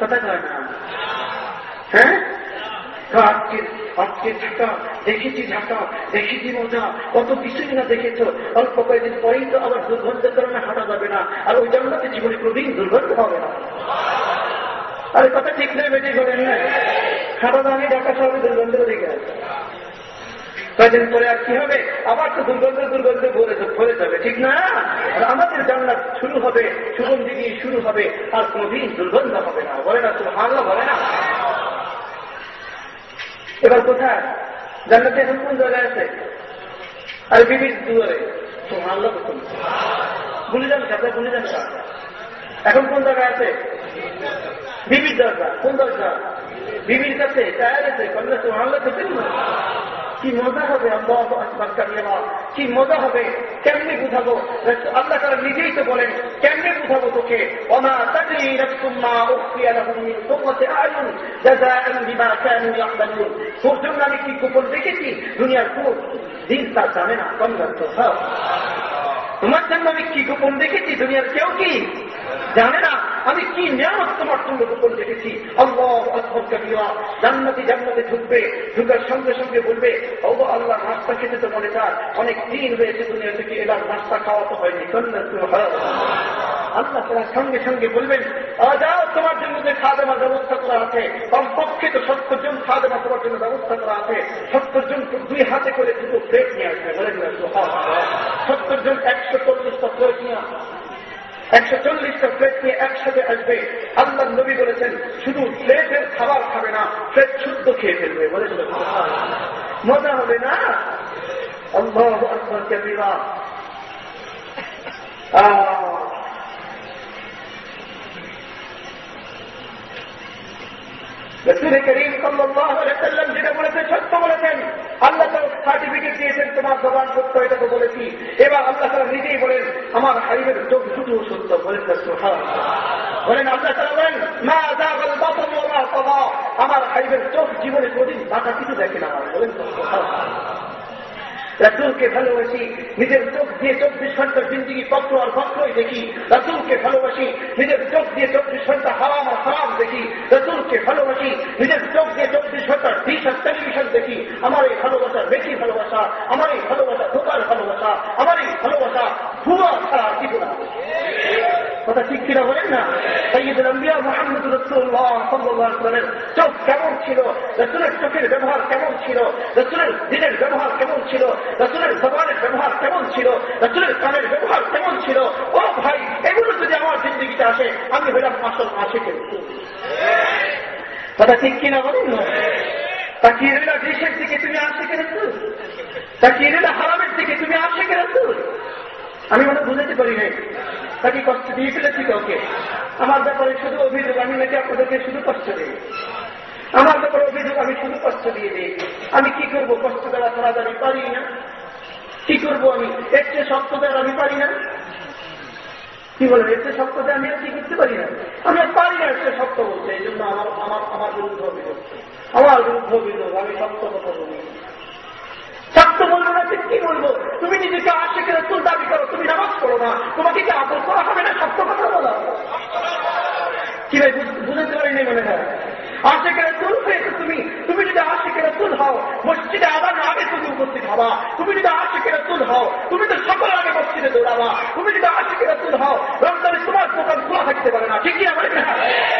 কথা কয় না। হ্যাঁ? দেখেছি ঢাকা দেখেছি মজা। কত কিছুই না দেখেছ। অল্প কয়েকদিন পরেই তো আবার দুর্গন্ধের কারণে হাঁটা যাবে না। আর ওই জন্য জীবনে দুর্গন্ধ হবে না। আরে কথা ঠিক নয় বেটি না হাঁটা দামি ঢাকা শহরে দুর্গন্ধ দেখে আছে। কয়েকদিন পরে আর কি হবে? আবার তো দুর্গন্ধ দুর্গন্ধ ভরে ভরে যাবে, ঠিক না? আমাদের জান্নাত শুরু হবে সুগন্ধি দিয়ে শুরু হবে, আর কোনদিন দুর্গন্ধ হবে না। বলে না তো হাল্লা বলে না। এবার কোথায়? জান্নাতে এখন কোন জায়গায় আছে? আর বিবির দুয়ারে। তো করতেন ভুলে যান সাথে ভুলে যান এখন কোন জায়গায় আছে? বিবির দরজা। কোন দরজা? বিবির কাছে চায় আছে কন্যা তো না কি মজা হবে কি মজা হবে? কেমনি বুঝাবো? আল্লাহ তারা নিজেই তো বলেন, কেমনি বুঝাবো তোকে? তোর জন্য আমি কি গোপন দেখেছি দুনিয়ার কোন দিন তা জানে না কম তোমার জন্য আমি কি গোপন দেখেছি? দুনিয়ার কেউ কি? জানে না, আমি কি নিয়ামত তোমার জন্য গোপন দেখেছি? আল্লাহ জান্নাতি জান্নাতে ঢুকবে, ঢুকার সঙ্গে সঙ্গে বলবে ও আল্লাহ নাস্তা খেতে তো মনে চায়, অনেক দিন হয়েছে দুনিয়া থেকে, এবার নাস্তা খাওয়া তো হয়নি আল্লাহ তারা সঙ্গে সঙ্গে বলবেন যাও, তোমার জন্য যে খাদেমার ব্যবস্থা করা আছে, কমপক্ষে তো সত্তর জন খাদেমা তোমার জন্য ব্যবস্থা করা আছে সত্তর জন দুই হাতে করে দুটো প্লেট নিয়ে আসবে, বলেন সত্তর জন একশো চল্লিশটা প্লেট নিয়ে একশো চল্লিশটা প্লেট নিয়ে একসাথে আসবে। আল্লাহ নবী বলেছেন, শুধু প্লেটের খাবার খাবে না প্লেট শুদ্ধ খেয়ে ফেলবে। বলেছিল মজা হবে না? আল্লাহ আকবর, কেবিরা। রসুল করিম সাল্লাম যেটা বলেছে সত্য বলেছেন। আল্লাহ সার্টিফিকেট দিয়েছেন, তোমার সত্য এটা তো বলেছি। এবার আল্লাহ তালা নিজেই বলেন, আমার হাইবের চোখ দুটো সত্য বলেন বলেন, আল্লাহ তালা বলেন না আমার হাইবের চোখ জীবনে কোনদিন বাধা কিছু দেখে না, বলেন রাসুলকে ভালোবাসি, নিজের চোখ দিয়ে চব্বিশ ঘণ্টা জিন্দিগি পত্র আর পত্রই দেখি। রাসুলকে ভালোবাসি, নিজের চোখ দিয়ে চব্বিশ ঘণ্টা হারাম আর হারাম দেখি। রাসুলকে ভালোবাসি, নিজের চোখ দিয়ে চব্বিশ ঘণ্টা টিস আর টেলিভিশন দেখি। আমার এই ভালোবাসা বেশি ভালোবাসা, আমার এই ভালোবাসা ধোকার ভালোবাসা, আমার এই ভালোবাসা ভুয়া ছাড়া কিছু না। কথা ঠিক কিনা বলেন না? সৈয়দুল আম্বিয়া মোহাম্মদ রসুল্লাহ সাল্লামের চোখ কেমন ছিল? রসুলের চোখের ব্যবহার কেমন ছিল? রসুলের দিনের ব্যবহার কেমন ছিল? রসুলের জবানের ব্যবহার কেমন ছিল? রসুলের কানের ব্যবহার কেমন ছিল? ও ভাই, এগুলো যদি আমার জিন্দগিতে আসে, আমি হইলাম আসল আশেকে কথা ঠিক কিনা বলেন তাকিয়ে রইল দেশের দিকে তুমি আসে কেন তাকিয়ে রইল হারামের দিকে তুমি আসে কেন আমি মনে বুঝাতে পারি নাই। তাকে কষ্ট দিয়ে ফেলেছি কাউকে? আমার ব্যাপারে শুধু অভিযোগ, আমি নাকি আপনাদেরকে শুধু কষ্ট দিই। আমার ব্যাপারে অভিযোগ আমি শুধু কষ্ট দিয়ে দিই আমি কি করব? কষ্ট দেওয়া ছাড়া আমি পারি না। কি করব আমি? এর চেয়ে শক্ত দেওয়ার আমি পারি না। কি বলেন? এর চেয়ে শক্ত আমি আর কি করতে পারি না? আমি আর পারি না এর চেয়ে শক্ত বলছে এই জন্য আমার আমার আমার বিরুদ্ধে অভিযোগ। আমার বিরুদ্ধে অভিযোগ। আমি শক্ত কথা বলি। শক্ত বলব না কি বলব? তুমি নিজেকে আশেখ রসুল দাবি করো। তুমি নামাজ করো না। তোমাকে কি আদর করা হবে না? শক্ত কথা বলা। কি ভাই বুঝতে পারিনি মনে হয়। আশেখ রসুল হয়েছে তুমি। তুমি যদি আশেখ রসুল হও মসজিদে আবার আগে তুমি উপস্থিত হবা। তুমি যদি আশেখ রসুল হও তুমি তো সকল আগে মসজিদে দৌড়াবা। তুমি যদি আশেখ রসুল হও রমজানে তোমার দোকান খোলা থাকতে পারে না। ঠিক আছে না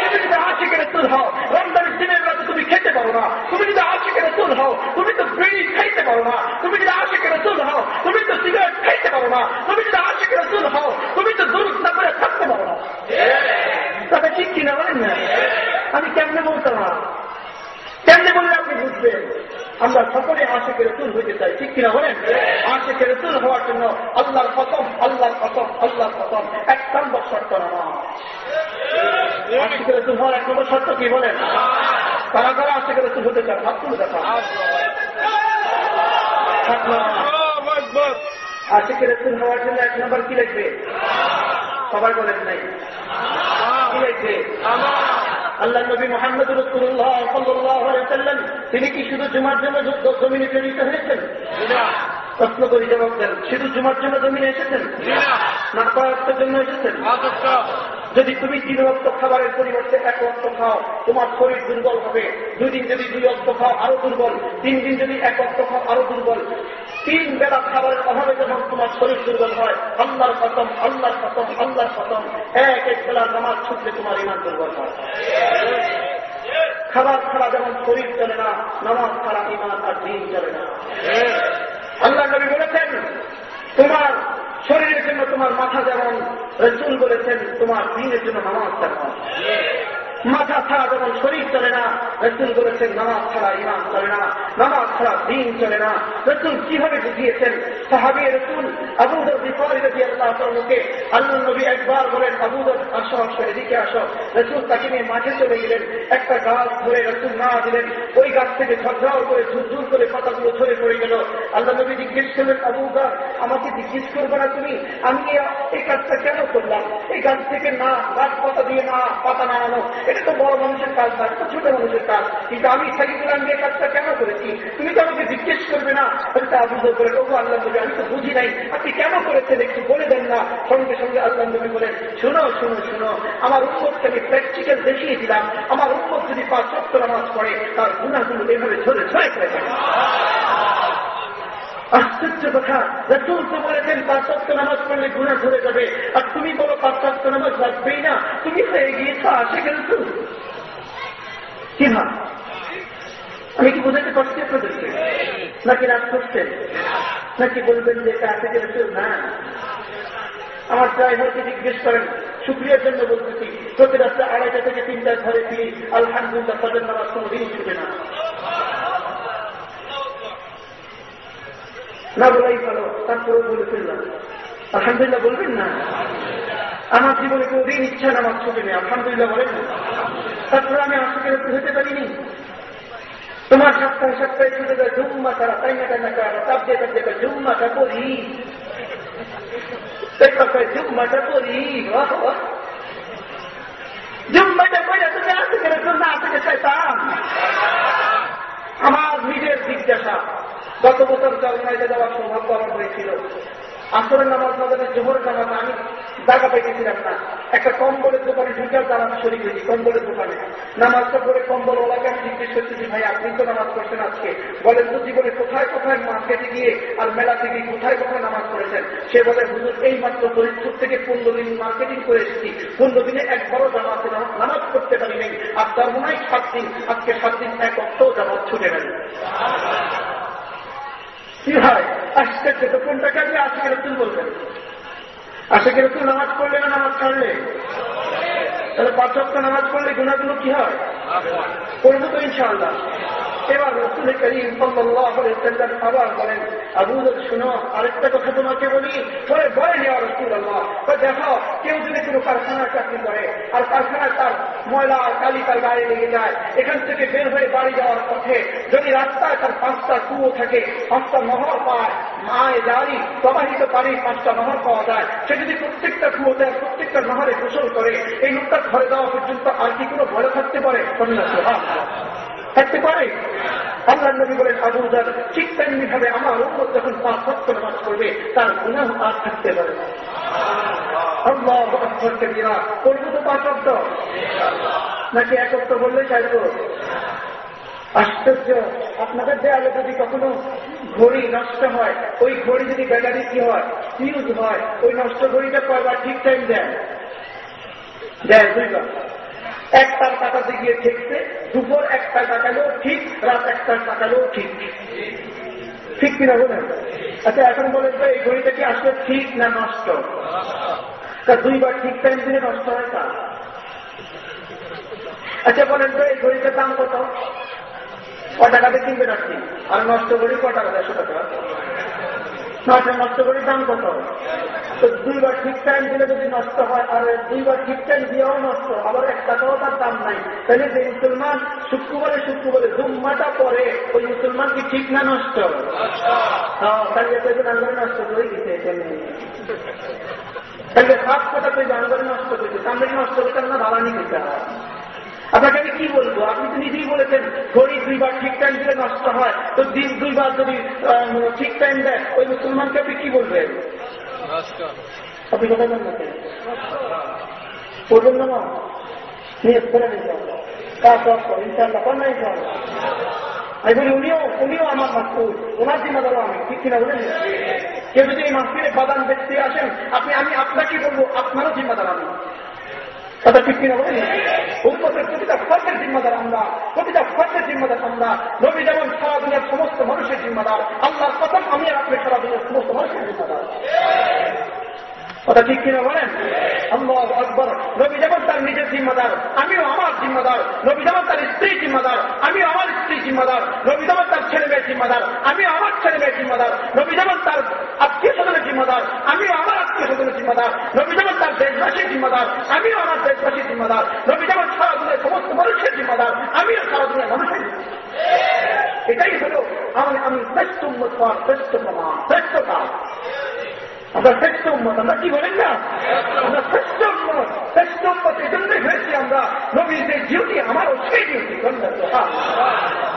তুমি যদি আশেখ রসুল হও রমজানের দিনের রাতে তুমি খেতে পারো না। তুমি যদি আশেখ রসুল হও তুমি তো বিড়ি খাইতে পারো না। তুমি যদি আশেখ রসুল হও তুমি তো সিগারেট খাইতে পারো না। তুমি যদি আশেখ রসুল হও তুমি তো দুরুদ না করে থাকতে পারো না। ঠিক। কিনা বলেন না? আমি কেমনে বলতাম? না। কেমনে বললে আপনি বুঝবেন? আমরা সকলে আশেখ রসুল হইতে চাই ঠিক কিনা বলেন? আশেখ রসুল হওয়ার জন্য আল্লাহর খতম আল্লাহর খতম আল্লাহর খতম এক নম্বর শর্ত নামা আশেখ রসুল হওয়ার এক নম্বর শর্ত কি বলেন? কারা কারা আশেখ রসুল হতে চান হাত তুলে দেখা আশেখ রসুল হওয়ার জন্য এক নম্বর কি লিখবে? সবাই বলেন নাই। আল্লাহ। নবী মোহাম্মদ রসুল্লাহ সাল্লাম তিনি কি শুধু জুমার জন্য জমিনে প্রেরিত হয়েছেন? প্রশ্ন করি জবাব দেন শুধু জুমার জন্য জমিনে এসেছেন? না। কয়েকটার জন্য এসেছেন? যদি তুমি তিন অক্ট খাবারের পরিবর্তে এক অক্ট খাও তোমার শরীর দুর্বল হবে। দুই দিন যদি দুই অক্ট খাও আরও দুর্বল। তিন দিন যদি এক অক্ট খাও আরও দুর্বল। তিন বেলা খাবারের অভাবে যখন তোমার শরীর দুর্বল হয়, আল্লাহর খতম আল্লাহর খতম আল্লাহর খতম এক এক বেলা নামাজ ছুটলে তোমার ইমান দুর্বল হয়। খাবার ছাড়া যেমন শরীর চলে না, নামাজ ছাড়া ইমান আর দিন চলে না। আল্লাহ নবী বলেছেন, তোমার শরীরের জন্য তোমার মাথা যেমন রসুল বলেছেন, তোমার দিনের জন্য নামাজ তেমন। মাথা ছাড়া যখন শরীর চলে না। রসুল বলেছেন, নামাজ ছাড়া ইমান চলে না, নামাজ ছাড়া দিন চলে না। রসুল কীভাবে বুঝিয়েছেন? সাহাবি রসুল আবুদর বিপরীত আল্লাহ তরমুখে আল্লাহ নবী একবার বলেন আবুদর আসো আসো, এদিকে আসো। রসুল তাকে নিয়ে মাঠে চলে গেলেন। একটা গাছ ধরে রসুল না দিলেন। ওই গাছ থেকে ঝরঝর করে, ঝুরঝুর করে পাতাগুলো ঝরে পড়ে গেল। আল্লাহ নবী জিজ্ঞেস করলেন আবুদর আমাকে জিজ্ঞেস করব না তুমি? আমি এই কাজটা কেন করলাম? এই গাছ থেকে না গাছ পাতা দিয়ে না পাতা নাড়ানো এটা তো বড় মানুষের কাজ, না এটা ছোট মানুষের কাজ। কিন্তু আমি সাইকুলাম দিয়ে কাজটা কেন করেছি? তুমি তো আমাকে জিজ্ঞেস করবে না। এটা আবুদ করে ওগো আল্লাহ নবী, আমি তো বুঝি নাই। আপনি কেন করেছেন একটু বলে দেন না। সঙ্গে সঙ্গে আল্লাহ নবী বলেন, শুনো শুনো শুনো, আমার উন্মতকে আমি প্র্যাকটিক্যাল দেখিয়ে দিলাম। আমার উন্মত যদি পাঁচ সত্তর নামাজ পড়ে, তার গুণাগুলো এভাবে ঝরে ঝরে করে আশ্চর্য কথা। রসুল তো বলেছেন পাঁচত্ব নামাজ পড়লে গুণা ধরে যাবে। আর তুমি বলো পাঁচত্ব নামাজ লাগবেই না? তুমি হয়ে গিয়েছ আসে কিন্তু কি ভাব? আমি কি বোঝাতে পারছি আপনাদেরকে? নাকি রাগ করছেন? নাকি বলবেন যে এটা আছে রসুল না। আমার ড্রাইভারকে জিজ্ঞেস করেন, শুক্রিয়ার জন্য বলতেছি প্রতি রাস্তায় আড়াইটা থেকে তিনটার ঘরে ফিরি আলহামদুলিল্লাহ তাদের নামাজ কোনোদিনই ছুটে না। না বলাই ভালো তারপরেও বলে ফেললাম। আলহামদুলিল্লাহ বলবেন না? আমার জীবনে কোনদিন ইচ্ছা নামাজ ছুটে নেই, আলহামদুলিল্লাহ বলেন তারপরে আমি আশিকের হতে পারিনি। তোমার সপ্তাহে সপ্তাহে ছুটে যায় জুম্মা তারা তাই না তাই না তারা তাপ দিয়ে তাপ দিয়ে জুম্মাটা করি। জুম্মাটা করি জুম্মাটা করে তুমি আশিকের জন্য আশিকে চাইতাম। আমার নিজের জিজ্ঞাসা। গত বছর চরমাইতে যাওয়ার সৌভাগ্য আমার হয়েছিল আসরের নামাজ মাদানের জোহরের নামাজ আমি জায়গা পেয়েছিলাম না। একটা কম্বলের দোকানে ঢুকার নামাজ শরীর হয়েছি, কম্বলের দোকানে। নামাজটা করে কম্বল ওলাকে আমি জিজ্ঞেস করতেছি ভাই, আপনি তো নামাজ পড়ছেন আজকে? বলেন তো জীবনে কোথায় কোথায় মার্কেটে গিয়ে আর মেলাতে গিয়ে কোথায় কোথায় নামাজ পড়েছেন? সে বলে, হুজুর, এই মাত্র ফরিদপুর থেকে পনেরো দিন মার্কেটিং করে এসেছি। পনেরো দিনে একবারও জামাতে নামাজ করতে পারি নাই আর তার মনে হয় সাত দিন, আজকে সাত দিন এক অর্থও জামাত ছুটে গেল। কি হয়? আশ্চর্য তো কোনটাকে আপনি আজকে রসুল বলবেন আশা রসুল নামাজ পড়লে না নামাজ ছাড়লে? তাহলে পাঁচ নামাজ পড়লে গুণাগুলো কি হয়? পড়ব তো ইনশাআল্লাহ। এবার রসুল করিম সাল্লাম আবার বলেন, আবু শুনো, আরেকটা কথা তোমাকে বলি পরে বলে নেওয়া রসুল আল্লাহ দেখো, কেউ যদি কোনো কারখানায় চাকরি করে, আর কারখানায় তার ময়লা আর কালি তার গায়ে লেগে যায়, এখান থেকে বের হয়ে বাড়ি যাওয়ার পথে যদি রাস্তায় তার পাঁচটা কুয়ো থাকে, পাঁচটা নহর পায়, মায় জারি প্রবাহিত পানি পাঁচটা নহর পাওয়া যায়। সে যদি প্রত্যেকটা কুয়োতে প্রত্যেকটা নহরে গোসল করে, এই লোকটা ঘরে দেওয়া পর্যন্ত আর কি কোনো ভয় থাকতে পারে? থাকতে পারে। আল্লাহ নবী বলেন আবুদার ঠিক তেমনি ভাবে আমার উন্মত যখন পাঁচ সত্য নামাজ করবে তার গুণাহ আর থাকতে পারে কবিরা করব তো পাঁচ শব্দ নাকি এক শব্দ বললে চাইতো আশ্চর্য আপনাদের দেয়ালে যদি কখনো ঘড়ি নষ্ট হয় ওই ঘড়ি যদি ব্যাটারি কি হয় ফিউজ হয় ওই নষ্ট ঘড়িটা কয়বার ঠিক টাইম দেয়? দেয় দুইবার। একটার টাকাতে গিয়ে ঠেকছে দুপুর একটা টাকালেও ঠিক রাত একটার টাকালেও ঠিক। ঠিক কিনা বলেন? আচ্ছা এখন বলেন তো, এই ঘড়িটা কি আসলে ঠিক না নষ্ট? তা দুইবার ঠিক টাইম দিলে নষ্ট হয় তা? আচ্ছা বলেন তো, এই ঘড়িটার দাম কত? ক টাকাতে কিনবেন আপনি? আর নষ্ট করি ক টাকা? দেড়শো টাকা। নয়টা নষ্ট করি দাম কত? তো দুইবার ঠিক টাইম দিলে যদি নষ্ট হয়, আর দুইবার ঠিক টাইম দিয়েও নষ্ট, আবার এক টাকাও তার দাম নাই। তাহলে যে মুসলমান শুক্রবারে শুক্রবারে জুম্মাটা পরে ওই মুসলমান কি ঠিক না নষ্ট? হ্যাঁ তাহলে নষ্ট করে দিতে তাহলে সাত কথা তুই আঙ্গরে নষ্ট করেছে সামনে নষ্ট করতে না দিতে হয়। আপনাকে আমি কি বলব? আপনি তো নিজেই বলেছেন, ঘড়ি দুইবার ঠিক টাইম দিলে নষ্ট হয়। তো দিন দুইবার যদি ঠিক টাইম দেয়, ওই মুসলমানকে আপনি কি বলবেন? আপনি কথা বলেন না কেউ যদি এই মাসিরে বাদান দেখতে আসেন, আপনি, আমি আপনাকে বলব, আপনারও জিম্মাদার আমি। কথা ঠিক কিনা বলেন উন্মতের প্রতিটা ফর্মের জিম্মাদার আমরা, প্রতিটা ফর্মের জিম্মাদার আমরা। নবী যেমন সারা দুনিয়ার সমস্ত মানুষের জিম্মাদার আল্লাহর কথা আমি আপনি সারা দুনিয়ার সমস্ত মানুষের জিম্মাদার। কথা ঠিক কিনা বলেন? আল্লাহ আকবর। নবী যেমন তার নিজের জিম্মাদার, আমিও আমার জিম্মাদার। নবী যেমন তার স্ত্রী জিম্মাদার, আমিও আমার স্ত্রী জিম্মাদার। নবী যেমন তার ছেলে মেয়ের জিম্মাদার, আমিও আমার ছেলে মেয়ের জিম্মাদার। নবী যেমন তার আত্মীয় জিম্মাদার, আমি আমার আত্মীয় স্বজনের জিম্মাদার নবী যেমন তার দেশবাসীর জিম্মাদার, আমি আমার দেশবাসীর জিম্মাদার নবী যেমন সারা দিনের সমস্ত মানুষের জিম্মাদার আমিও সারা দিনের মানুষের এটাই হলো আমি আমি শ্রেষ্ঠ উন্মত শ্রেষ্ঠ প্রমাণ, শ্রেষ্ঠ কাজ। আমরা শ্রেষ্ঠ উন্মত আমরা কি বলেন না? আমরা শ্রেষ্ঠ উন্মত শ্রেষ্ঠ উন্মত এই জন্যই হয়েছি আমরা। নবীর যে ডিউটি আমারও, সেই ডিউটি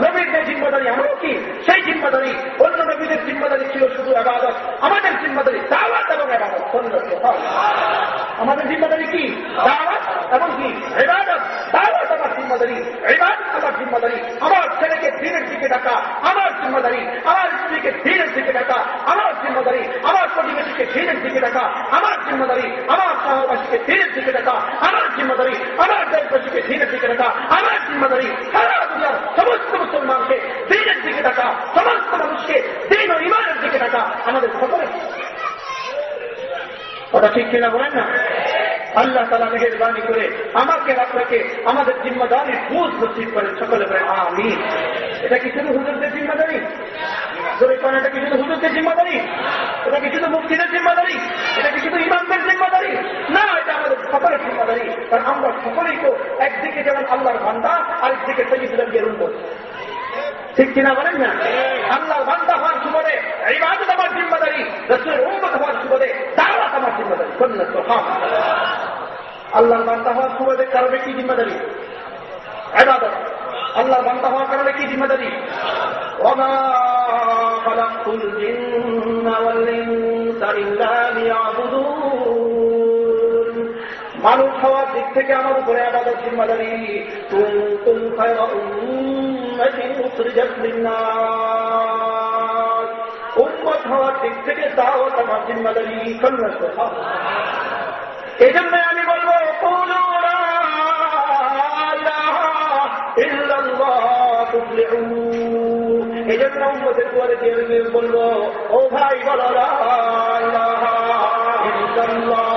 নবীর যে জিম্মাদারি আমারও কি? সেই জিম্মাদারি। অন্য নবীদের জিম্মাদারি ছিল শুধু আবাদত। আমাদের জিম্মাদারি দাওয়াত এবং আবাদত আমাদের জিম্মাদারি কি? দাওয়াত এবং কি? এবাদত দাওয়াত আমার জিম্মাদারি এবাদত আমার জিম্মাদারি। আমার ছেলেকে দিনের দিকে ডাকা, আমার জিম্মাদারি। আমার স্ত্রীকে দিনের দিকে ডাকা, আমার জিম্মাদারি। আমার প্রতিবেশীকে দিনের দিকে দেখা, আমার জিম্মদারি, আমার শহরবাসীকে দিনের দিকে দেখা, আমার জিম্মদারি, আমার দেশবাসীকে দিনের দিকে দেখা, আমার জিম্মদারি, সারা দুনিয়ার সমস্ত মুসলমানকে দিনের দিকে দেখা, সমস্ত মানুষকে দিন ও ইমানের দিকে দেখা, আমাদের সকলের। ওটা ঠিক কিনা বলেন না? আল্লাহ তালা মেহরবানি করে আমাকে আপনাকে আমাদের জিম্মাদারি বুঝ নসিব করেন সকলে করে আমি এটা কি শুধু হুজুরদের জিম্মাদারি? এটা কি শুধু হুজুরদের জিম্মাদারি? এটা কি শুধু মুক্তিদের জিম্মাদারি? এটা কি শুধু ইমামদের জিম্মাদারি? না, এটা আমাদের সকলের জিম্মাদারি। কারণ আমরা সকলেই তো একদিকে যেমন আল্লাহর বান্দা, আরেকদিকে সৈয়দুল্লাহ গেরুন ঠিক কিনা বলেন না? আল্লাহর বান্দা হওয়ার সুবাদে এই বাদত আমার জিম্মাদারি, রসুলের উন্মত হওয়ার সুবাদে, দাওয়াত আমার জিম্মাদারি। আল্লাহর বান্দা হওয়ার সুবাদের কারণে কি জিম্মাদারি? আল্লাহর বান্দা হওয়ার কারণে কি জিম্মাদারি? মানুষ হওয়ার দিক থেকে আমার উপরে আলাদা জিম্মাদারি। উন্মত হওয়ার দিক থেকে তাও আমার জিম্মাদারি। সন্ন্যাস আমি জন্য বলব কুলু লা ইলাহা ইল্লাল্লাহ তুফলিহুন এই জন্য উম্মতের দুয়ারে দিয়ে বলব ও ভাই বলো লা ইলাহা ইল্লাল্লাহ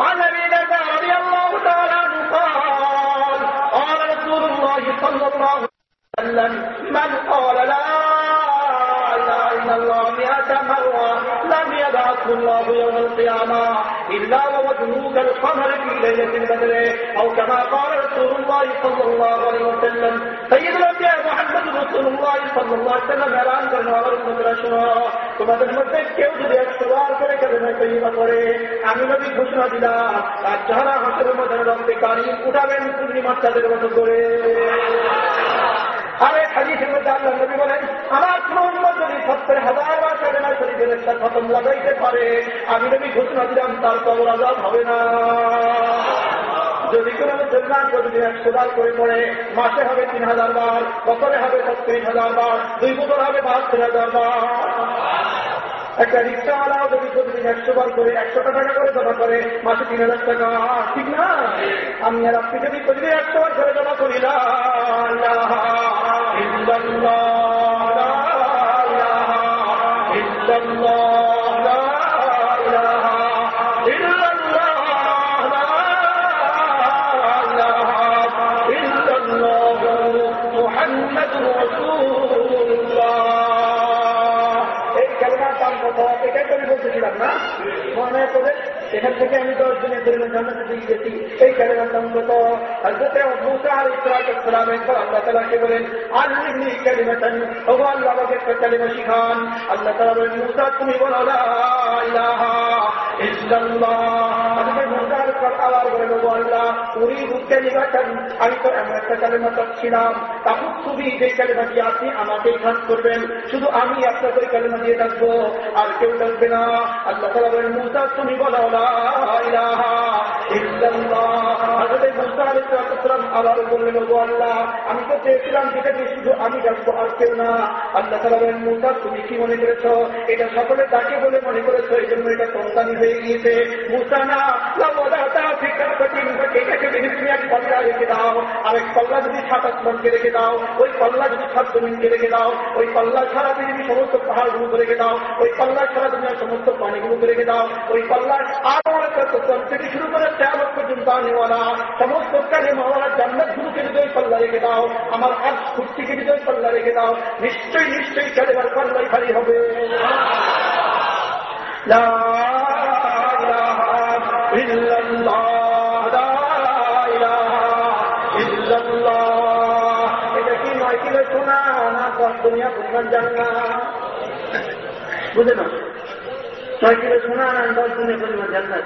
عن أبي ذر رضي الله تعالى إلا ووجهه كالقمر في ليلة البدر أو كما قال رسول الله صلى الله عليه وسلم سيد الأنبياء محمد رسول الله صلى الله عليه وسلم এলান করেন আমার উন্মতরা শোনো তোমাদের মধ্যে কেউ যদি একশো বার করে কালেমা তৈবা করে আমি নবী ঘোষণা দিলাম আর যারা হাসের মধ্যে রক্তে কারি উঠাবেন পূর্ণিমার চাঁদের মতো করে আরে মধ্যে আল্লাহ নবী বলেন, আমার মোহাম্মদ যদি সত্তর হাজার খতম লাগাইতে পারে, আমি ঘোষণা দিলাম, তার কবর আজাদ হবে না। যদি কোনো মুসলমান প্রতিদিন একশো বার করে পড়ে, মাসে হবে তিন হাজার বার, বছরে হবে ছত্রিশ হাজার বার, দুই বছর হবে বাহাত্তর হাজার বার। একটা রিক্সাওয়ালাও যদি প্রতিদিন একশো বার করে একশো টাকা করে জমা করে, মাসে তিন হাজার টাকা। ঠিক না? আমি আর আপনি যদি প্রতিদিন একশো বার করে জমা করি ইল্লাল্লাহ। করে এখান থেকে আমি দশ দিনের জন্য জানাতে দিয়ে গেছি এই কালেমার অন্তত হজরতে মুসা আল ইসলাম একবার আল্লাহ তালাকে বলেন আল্লিমনি কালিমাতান ও আল্লাহ আমাকে একটা কালিমা শিখান আল্লাহ তালা বলেন মুসা তুমি আমাকে আবার বলেন ও আল্লাহ উরিদু কালিমাতান আমি তো এমন একটা কালেমা তখন যে কালেমাটি আপনি আমাকেই খাস করবেন। শুধু আমি আপনাকে ওই কালেমা দিয়ে থাকব, আর কেউ থাকবে না। আল্লাহ তালা বলেন, মুসা, তুমি বলো আবার বললেন ও আল্লাহ আমি তো চেয়েছিলাম যেটাকে শুধু আমি ডাকবো আর কেউ না আল্লাহ তালা বলেন তুমি কি মনে করেছ এটা সকলে তাকে বলে মনে করেছ এই জন্য এটা সন্তানি হয়ে গিয়েছে যদি তুমি পাল্লা রেখে দাও আর এক পাল্লা যদি সাত আসমানকে রেখে ওই পাল্লা যদি সাত জমিনকে রেখে দাও ওই পাল্লা ছাড়া পৃথিবী সমস্ত পাহাড়গুলোকে রেখে দাও ওই পাল্লা ছাড়া দুনিয়ার সমস্ত পানিগুলোকে রেখে দাও ওই পাল্লার আরও একটা শুরু করে তেরো পর্যন্ত আনেওয়ালা সমস্ত কালে মাওয়ালা জান্নাত গুলোকে যদি ওই পাল্লা রেখে দাও আমার আজ কুর্তিকে যদি ওই পাল্লা রেখে দাও নিশ্চয়ই নিশ্চয়ই কালেবার পাল্লাই খালি হবে لا إله إلا الله لا إله إلا الله এটা কি নয় কিলো শোনা না দুনিয়া পরিমাণ জানা বুঝে না ছয় কিলো শোনা না দশ দুনিয়া পরিমাণ জান্নাত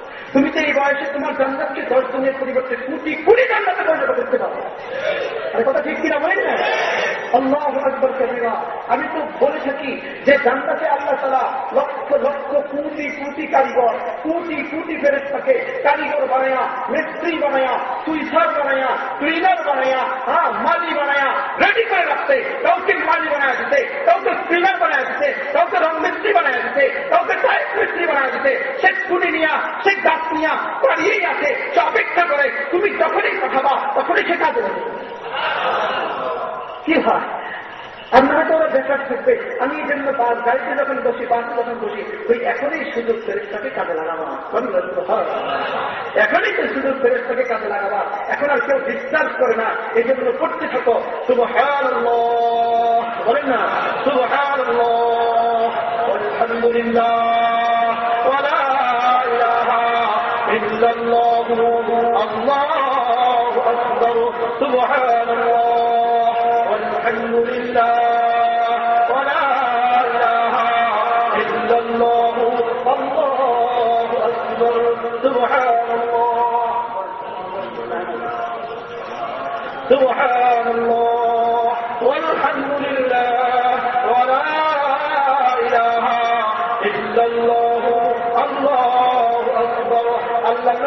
তুমি তো এই বয়সে তোমার জান্নাতকে দশ দিনের পরিবর্তে কোটি কোটি জান্নাতে পরিণত করতে পারো আর কথা ঠিক কিনা বলেন না? আল্লাহ আকবর কবিরা আমি তো বলে থাকি যে জান্নাতে আল্লাহ তালা লক্ষ লক্ষ কোটি কোটি কারিগর, কোটি কোটি ফেরেস্তাকে কারিগর বানায়া, মিস্ত্রি বানায়া সুইসার বানায়া, ক্লিনার বানায়া হ্যাঁ মালি বানায়া, রেডি করে রাখতে, কাউকে মালি বানায় দিতে, কাউকে ক্লিনার বানায় দিতে, কাউকে রং মিস্ত্রি বানায় দিতে, কাউকে টাইপ মিস্ত্রি বানায় দিতে সে স্কুটি নিয়া সে গাছ নিয়া দাঁড়িয়েই আছে অপেক্ষা করে, তুমি যখনই পাঠাবা তখনই সে কাজে কি হয়? আপনারা তো ওরা বেকার থাকবে। আমি এই জন্য বাস, গাড়িতে যখন বসি, বাসে যখন বসি, ওই এখনই সুযোগ ফেরেস্তাকে কাজে লাগাবা। এখনই তো সুযোগ ফেরেস্তাকে কাজে লাগাবা। এখন আর কেউ ডিসচার্জ করে না, এই জন্য করতে থাকো। শুভ হার বলেন না শুভ আলহামদুলিল্লাহ।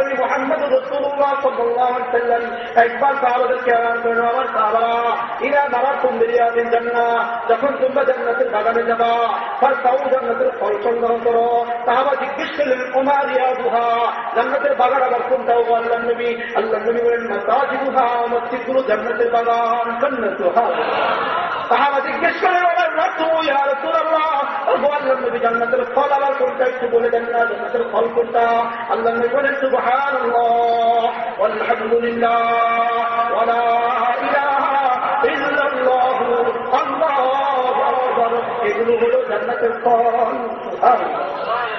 নবী মোহাম্মদ রসুল্লাহ সাল্লাম একবার সাহাবাদেরকে আরাম করেন আমার সাহাবা ইরা দাঁড়া সুন্দরিয়া দিন জান্না যখন তোমরা জান্নাতের বাগানে যাবা তার তাও জান্নাতের ফল সংগ্রহ করো। সাহাবা জিজ্ঞেস করলেন ওমার ইয়া দুহা জান্নাতের বাগান আবার কোনটাও আল্লাহ নবী। আল্লাহ নবী বলেন জান্নাতের বাগান সাহাবা জিজ্ঞেস করে তুই আর আল্লাহ নবী জান্নাতের ফল আবার কোনটা একটু বলে দেন না জান্নাতের ফল কোনটা আল্লাহ নবী বলেন সুবহানাল্লাহ আলহামদুলিল্লাহ ওয়ালা يقولوا غلو جنة القرآن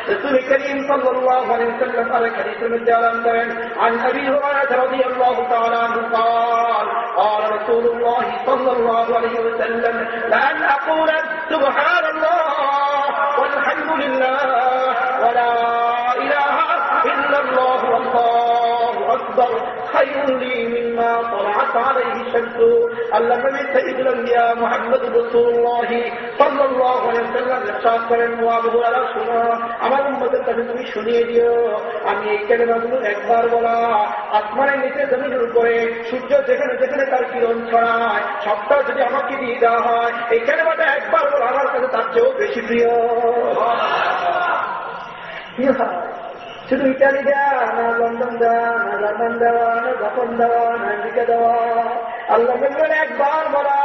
رسول الكريم صلى الله عليه وسلم على حديث من جالان عن أبي هريرة رضي الله تعالى عنه قال قال رسول الله صلى الله عليه وسلم لأن أقول سبحان الله والحمد لله ولا إله إلا الله والله أكبر. خير لي مما طلعت عليه الشمس আল্লাহ নবী সাইয়্যিদুল আম্বিয়া মুহাম্মদ রাসূলুল্লাহ সাল্লাল্লাহু আলাইহি ওয়াসাল্লাম ইরশাদ করেন ও আবু হুরায়রা শুনো আমার উম্মতের কাছে তুমি শুনিয়ে দিও আমি এই কালেমাগুলো একবার বলা আসমানের নিচে জমিনের উপরে সূর্য যেখানে যেখানে তার কিরণ ছড়ায় সবটা যদি আমাকে দিয়ে দেওয়া হয় এই কালেমাটা একবার বলা আমার কাছে তার চেয়েও বেশি প্রিয় কি হয় শুধু ইটালি দেওয়া না লন্ডন দেওয়া না জার্মান দেওয়া না জাপান দেওয়া না আমেরিকা দেওয়া আল্লাহ বলবেন একবার বলা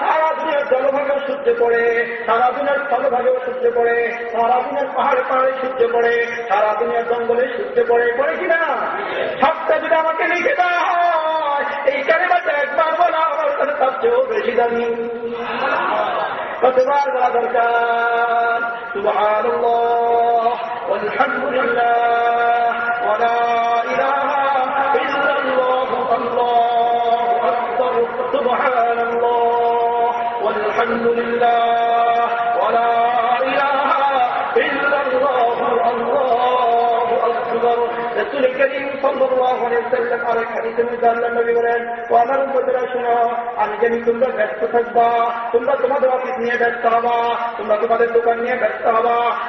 সারা জলভাগেও সূর্য পড়ে সারা দুনিয়ার স্থলভাগেও সূর্য পড়ে সারা দুনিয়ার পাহাড়ে পাহাড়ে সূর্য পড়ে সারা দুনিয়ার জঙ্গলে সূর্য পড়ে পড়ে কিনা সবটা যদি আমাকে লিখে দেওয়া হয় এই কালেমাটা একবার বলা আমার তার চেয়েও বেশি দামি কতবার বলা দরকার سبحان الله والحمد لله ولا إله إلا الله الله أكبر سبحان الله والحمد لله করিম আলাইহি হাদিসে নবী বলেন, ও আমার শোনো, আমি জানি তোমরা ব্যস্ত তোমরা তোমাদের অফিস নিয়ে ব্যস্ত তোমরা তোমাদের দোকান নিয়ে ব্যস্ত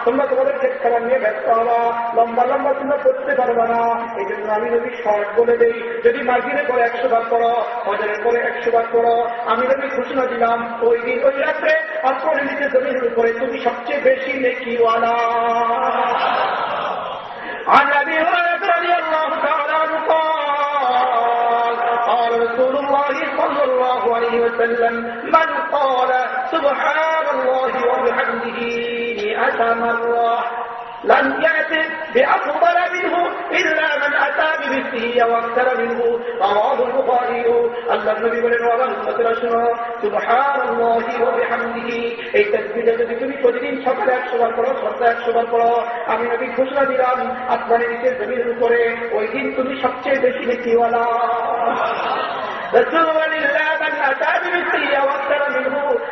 তোমরা তোমাদের নিয়ে ব্যস্ত লম্বা লম্বা তোমরা করতে পারবে না। এই জন্য আমি যদি শর্ট বলে দেই, যদি মার্জিনে করে একশো বার করো হজরের করে একশো বার করো আমি যদি ঘোষণা দিলাম, ওই দিন, ওই রাত্রে আসমানের নিজের জমির উপরে তুমি সবচেয়ে বেশি নেকিওয়ালা। عن أبي هريرة رضي الله تعالى عنه قال قال رسول الله صلى الله عليه وسلم من قال سبحان الله وبحمده مئة مره لن يأتي بأفضل منه إلا من أتى بمثله وأكثر منه رواه البخاري الله النبي বলেন ওয়ালাম উম্মতরা শুনো সুবহানাল্লাহি ওয়া বিহামদিহি এই তাসবিহটা যদি তুমি প্রতিদিন সকালে 100 বার পড়ো সন্ধ্যা 100 বার পড়ো আমি নবী ঘোষণা দিলাম আসমানের নিচে জমিনের উপরে ওই দিন তুমি সবচেয়ে বেশি নেকিওয়ালা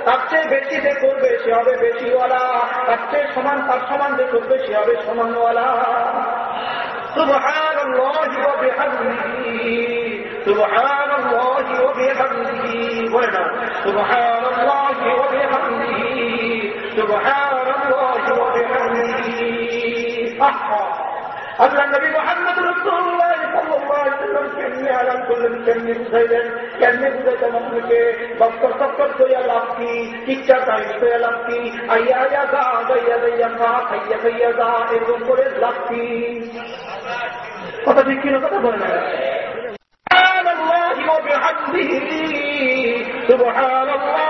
তার চেয়ে বেশি যে করবে সে হবে বেশিওয়ালা তার চেয়ে সমান তার সমান যে করবে সে হবে সমানওয়ালা سبحان الله وبحمده سبحان الله وبحمده ولا سبحان الله وبحمده سبحان الله وبحمده أحقا আল্লাহ নবী মোহাম্মদ রসুল্লাহ সাল্লাম কেমনি আলাম করলেন কেমনি বুঝাইলেন কেমনি বুঝাইতেন আপনাকে বক্তর সক্কর করিয়া লাভ কি টিকটা টাইম করিয়া লাভ কি আইয়া আইয়া গা গাইয়া গাইয়া গা খাইয়া খাইয়া গা এরকম করে লাভ কি কথা ঠিক কিনা কথা বলে না سبحان الله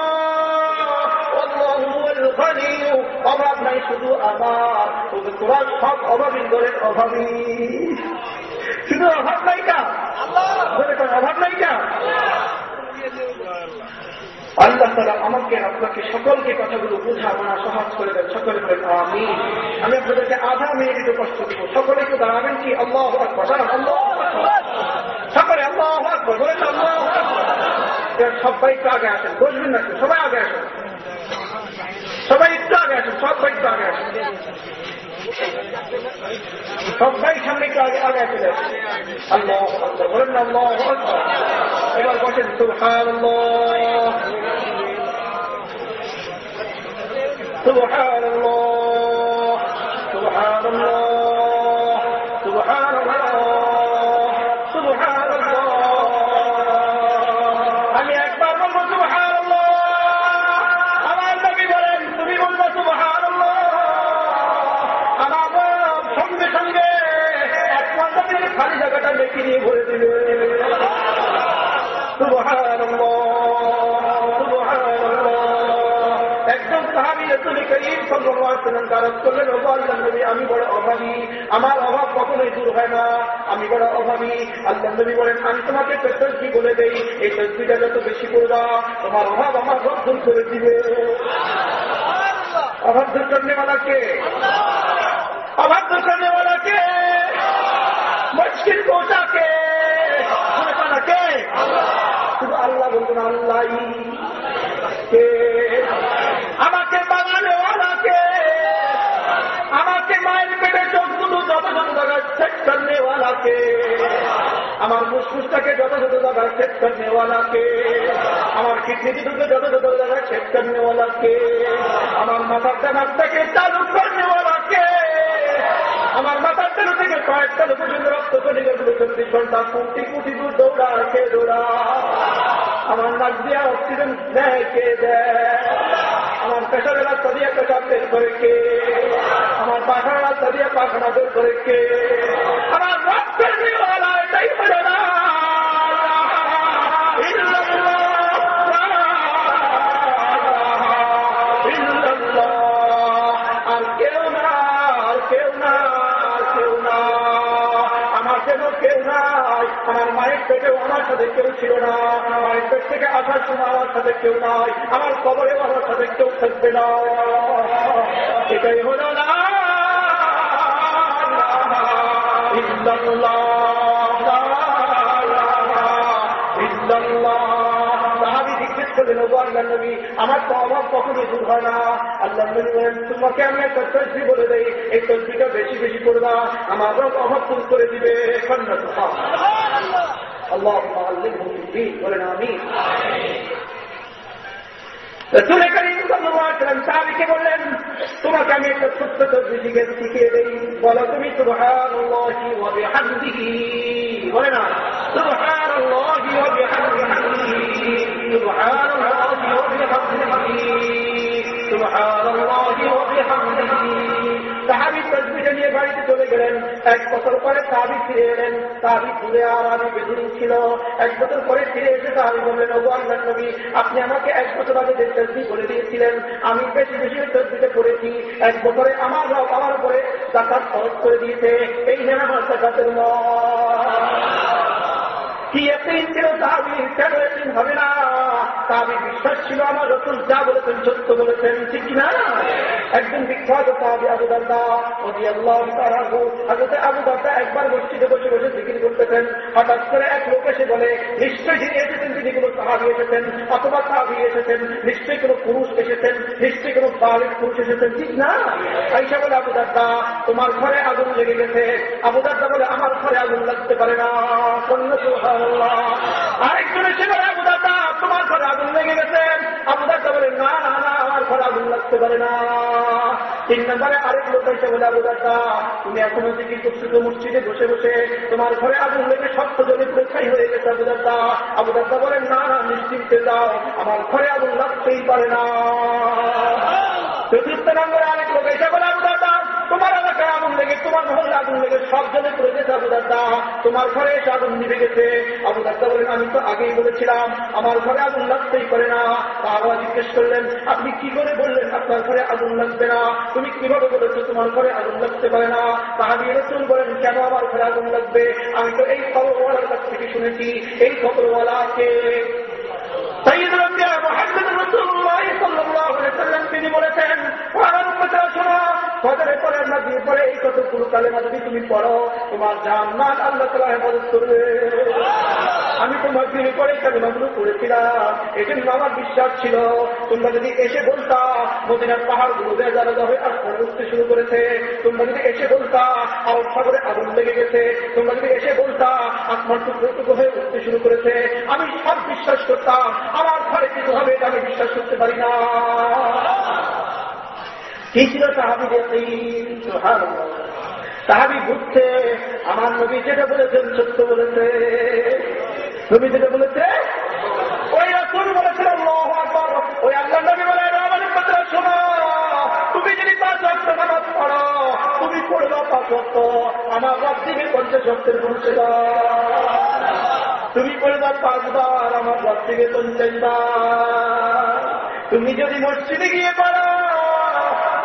অভাব নাই শুধু আমার তোরা সব অভাবী দলের অভাবী। শুধু অভাব নাই কা? অভাব নাই আল্লাহ তালা আমাকে, আপনাকে সকলকে কথাগুলো বুঝা মানা সহজ করে দেন, সকলে বলেন আমি আমি আপনাদেরকে আধা মিনিট একটু কষ্ট দিব সকলে একটু দাঁড়াবেন কি? আল্লাহ সকলে, আল্লাহ সবাই একটু আগে আসেন, বসবেন না সবাই আগে আসেন। সবাই একটু আগে আসুন সবাই একটু আগে আসুন সবাই সামনে একটু আগে আগে চলে আসুন আল্লাহ বলেন আল্লাহ এবার বসেন সুলহান সুবহান সুবহান নবী বলেন আমি তোমাকে তসবি বলে দেই এই তসবিটা যত বেশি করবা তোমার অভাব আমার সব দূর করে দিবে। অভাব দূর করনেওয়ালাকে অভাব দূর করনেওয়ালাকে মুশকিল কোটাকে কে? শুধু আল্লাহ বলবেন আল্লাহ কে? আমাকে বাগানেওয়ালাকে আমাকে মায়ের পেটে চোখগুলো যত যত জায়গায় সেট করনেওয়ালাকে আমার ফুসফুসটাকে যত জায়গায় সেট করনেওয়ালাকে আমার কিডনিটি দুটো যত জায়গায় সেট করনেওয়ালাকে আমার মাথার নাকটাকে চালু করনেওয়ালাকে আমার মাথার তেল থেকে কয়েক তেল পর্যন্ত রক্ত চলে গেছিল চব্বিশ ঘণ্টা কোটি কোটি দূর দৌড়া কে দৌড়া আমার নাক দিয়া অক্সিজেন দেয় কে দেয়? আমার পেশারের রাস্তা দিয়ে পেশাব বের করে কে? আমার পাখার রাস্তা দিয়ে পাখানা বের করে কে? আমার রক্তের এটাই হলো না। যেন কেউ নাই? আমার মায়ের পেটেও আমার সাথে কেউ ছিল না। মায়ের পেট থেকে আসার সময় আমার সাথে কেউ নাই। আমার কবরেও আমার সাথে কেউ থাকবে না। এটাই হল না আমার তো অভাব কখনোই দূর হয় না। আল্লাহ নবী বলেন, তোমাকে আমি একটা তসবি বলে দেই, এই তসবিটা বেশি বেশি করবা, আমার অভাব দূর করে দিবে। আল্লাহ বলো বলে আমি আমাকে এক বছর আগে যে বলে দিয়েছিলেন আমি বেশি বেশি তসবিতে পড়েছি এক বছরে আমার রব আমার উপরে জাকাত খরচ করে দিয়েছে এই নেন আমার জাকাতের কি একদিন ছিল তাহাবির কেন একদিন হবে না? তাহাবির বিশ্বাস ছিল আমার, রসুল যা বলেছেন সত্য বলেছেন, ঠিক না একদিন বিখ্যাত তাহাবি আবু দাদা অদি আল্লাহ হাজতে আবু দাদা একবার মসজিদে বসে বসে জিকির করতেছেন। হঠাৎ করে এক লোক এসে বলে, নিশ্চয়ই যিনি এসেছেন তিনি কোনো সাহাবি এসেছেন অথবা সাহাবি এসেছেন, নিশ্চয়ই কোনো পুরুষ এসেছেন, নিশ্চয়ই কোনো বালিক পুরুষ এসেছেন, ঠিক না? আইসা বলে, আবু দাদা তোমার ঘরে আগুন লেগে গেছে। আবু দাদা বলে, আমার ঘরে আগুন লাগতে পারে না। আরেকজন এসে বলে আবু তোমার ঘরে আগুন লেগে গেছে। আবু দাদা বলে না না না, আমার ঘরে আগুন লাগতে পারে না। তিন নম্বরে আরেক লোক এসে বলে আবু দাদা তুমি এখনও দিকে করছ মসজিদে বসে বসে তোমার ঘরে আগুন লেগে সপ্ত জমি পরীক্ষাই হয়ে গেছে আবু দাদা আবু দাদা বলে, না না, নিশ্চিন্তে যাও, আমার ঘরে আগুন লাগতেই পারে না। চতুর্থ নম্বরে আরেক লোক এসে তোমার এলাকায় আগুন লেগে, তোমার মহল্লা আগুন লেগে, সব জনে পড়ে গেছে আবু দাদা তোমার ঘরে এসে আগুন নিভে গেছে। আবু দাদা বলেন, আমি তো আগেই বলেছিলাম, আমার ঘরে আগুন লাগতেই পারে না। বাবা জিজ্ঞেস করলেন, আপনি কি করে বললেন, আপনার ঘরে আগুন লাগবে না? তুমি কীভাবে বলেছ তোমার ঘরে আগুন লাগতে পারে না? তাহাবি রসুল বলেন, কেন আমার ঘরে আগুন লাগবে? আমি তো এই খবরওয়ালার কাছ থেকে শুনেছি, এই খবরওয়ালাকে তিনি বলেছেন ফজরের পরে নদীর পরে এই কত পুরো কালেমা যদি তুমি পড়ো তোমার জান্নাত আল্লাহ তালা হেফাজত করবে। আমি তোমার দিনে পরে কালেমাগুলো আমার বিশ্বাস ছিল তোমরা যদি এসে বলতা মদিনার পাহাড়গুলো যারা হয়ে আসমান উঠতে শুরু করেছে তোমরা যদি এসে বলতা আউট সাগরে আগুন লেগে গেছে তোমরা যদি এসে বলতা আসমান টুকরো টুকরো হয়ে উঠতে শুরু করেছে আমি সব বিশ্বাস করতাম আমার ঘরে কিছু হবে এটা আমি বিশ্বাস করতে পারি না। কি ছিল সাহাবিদের সাহাবি বুঝছে, আমার নবী যেটা বলেছেন সত্য বলেছে। নবী যেটা বলেছে, ওই রসুল বলেছিল ওই আল্লাহ নবী বলে আমাদের কথা শোনো। তুমি যদি পাঁচ অক্ট নামাজ পড়ো, তুমি পড়বা পাঁচ অক্ট আমার দিবে পঞ্চাশ অক্টের পৌঁছে তুমি পড়বা পাঁচবার আমার দিবে পঞ্চাশ তুমি যদি মসজিদে গিয়ে পড়ো,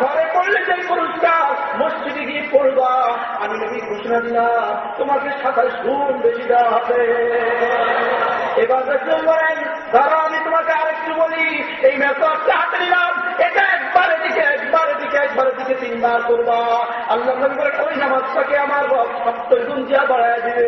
ঘরে পড়লে যে পুরস্কার মসজিদে গিয়ে পড়বা। আমি নবী ঘোষণা দিলাম, তোমাকে সাতাশ গুণ বেশি দেওয়া হবে। এবার রসুল বলেন ধরো আমি তোমাকে আরেকটু বলি, এই মেসরটা হাতে নিলাম এটা একবার দিকে একবার দিকে একবার দিকে তিনবার করবা। আল্লাহ নবী বলেন, ওই নামাজটাকে আমার গুণ দিয়া বাড়ায় দিবে।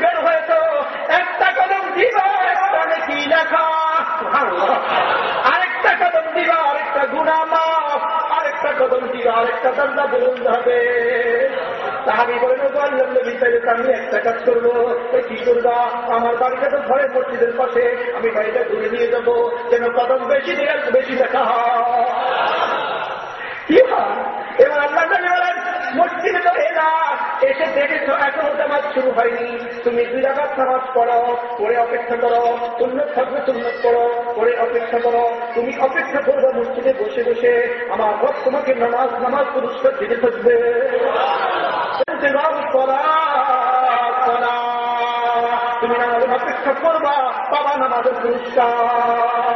বের হয়েছ। একটা কদম দিবা, একটা লেখা। আরেকটা কদম দিবা, আরেকটা গুণা মাফ। আরেকটা কদম দিবা, আরেকটা হবে তাহাবি বলেন চাইলে আমি কাজ কি আমার তো পাশে। আমি ঘুরে নিয়ে যাব। কদম বেশি বেশি দেখা এবার আল্লাহ বলেন, মসজিদে তো এলা, এসে দেখেছ এখনও নামাজ শুরু হয়নি। তুমি দুই রাখাত নামাজ পড়ো, পরে অপেক্ষা করো সুন্নত থাকবে সুন্নত করো পরে অপেক্ষা করো। তুমি অপেক্ষা করব মসজিদে বসে বসে, আমার রব তোমাকে নামাজ নামাজ পুরস্কার দিতে থাকবে। তুমি নামাজের অপেক্ষা করবা, বাবা নামাজের পুরস্কার।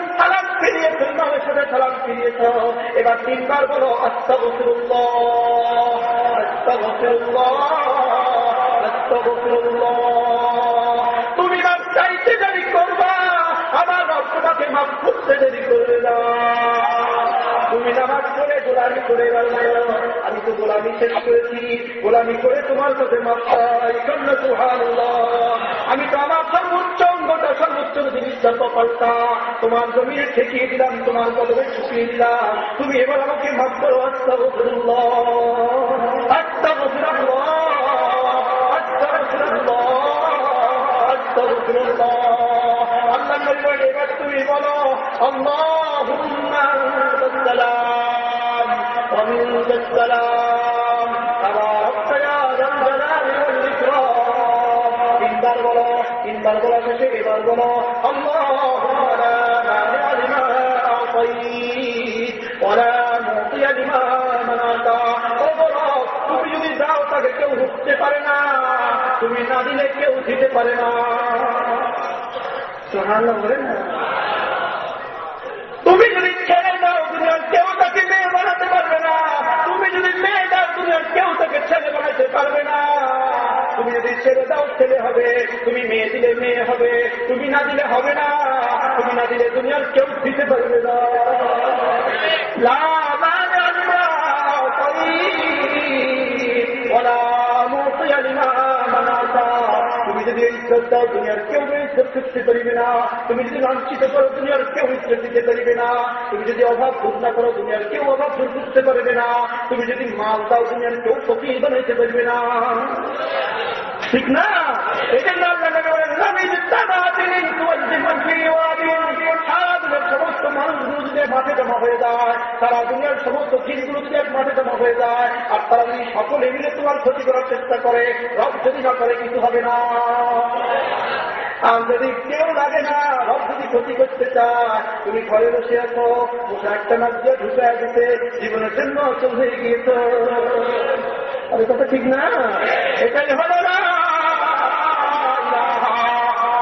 ফিরিয়েছ ইমামের সাথে সালাম ফিরিয়েছ। এবার তিনবার বলো তুমি মাপ চাইতে দেরি করবা, আমার রব তোমাকে মাপ করতে দেরি করবে না। তুমি নামাজ করে গোলামি করে আমি তো গোলামি শেষ করেছি, গোলামি করে তোমার সাথে মাপ চাই। কন্য সুহান আমি তো আমার সর্বোচ্চ অঙ্গটা, সর্বোচ্চ জিনিসটা কপালটা তোমার জমিনে ঠেকিয়ে দিলাম, তোমার কদমে ছুটিয়ে দিলাম। তুমি এবার আমাকে মাফ করো আত্মা বসুল্লাহ আত্মা বসুল্লাহ আত্মা বসুল্লাহ আত্মা বসুল্লাহ আল্লাহ নবী এবার তুমি বলো, আল্লাহুম্মা সাল্লাম ওয়া মিনকা সালাম। তাবারাকতা ইয়া যাল জালালি ওয়াল বলো এবার বলো আল্লাহু তুমি যদি দাও তাকে কেউ রুখতে পারে না। তুমি না দিলে কেউ দিতে পারে না। তুমি যদি ছেড়ে দাও, দুনিয়ার কেউ তাকে মেয়ে বানাতে পারবে না। তুমি যদি মেয়ে দাও, দুনিয়ার কেউ তাকে ছেলে বানাতে পারবে না। তুমি যদি ছেড়ে দাও, ছেলে হবে। তুমি মেয়ে দিলে মেয়ে হবে। তুমি না দিলে হবে না। তুমি না দিলে দুনিয়ার কেউ দিতে পারবে না। তুমি যদি দুনিয়ার কেউ ইজ্জত পারবে না। তুমি যদি লাঞ্ছিত করো দুনিয়ার কেউ ইজ্জত দিতে পারবে না। তুমি যদি অভাব দূর না করো দুনিয়ার কেউ অভাব দূর করতে পারবে না। তুমি যদি মাল দাও দুনিয়ার কেউ ফকির বানাইতে পারবে না। ঠিক না? দুনিয়ার সমস্ত মানুষগুলো যদি মাঠে জমা হয়ে যায়, সারা দুনিয়ার সমস্ত জিনগুলো যদি এক মাঠে জমা হয়ে যায়, আর তারা যদি সকলে মিলে তোমার ক্ষতি করার চেষ্টা করে, রব যদি না করে কিছু হবে না। আর যদি কেউ লাগে না, রব যদি ক্ষতি করতে চায়, তুমি ঘরে বসে আছো, বসে একটা নাচ দিয়ে ঢুকে দিতে জীবনের জন্য চল হয়ে গিয়েছ। আরে, কথা ঠিক না? এটাই হলো না।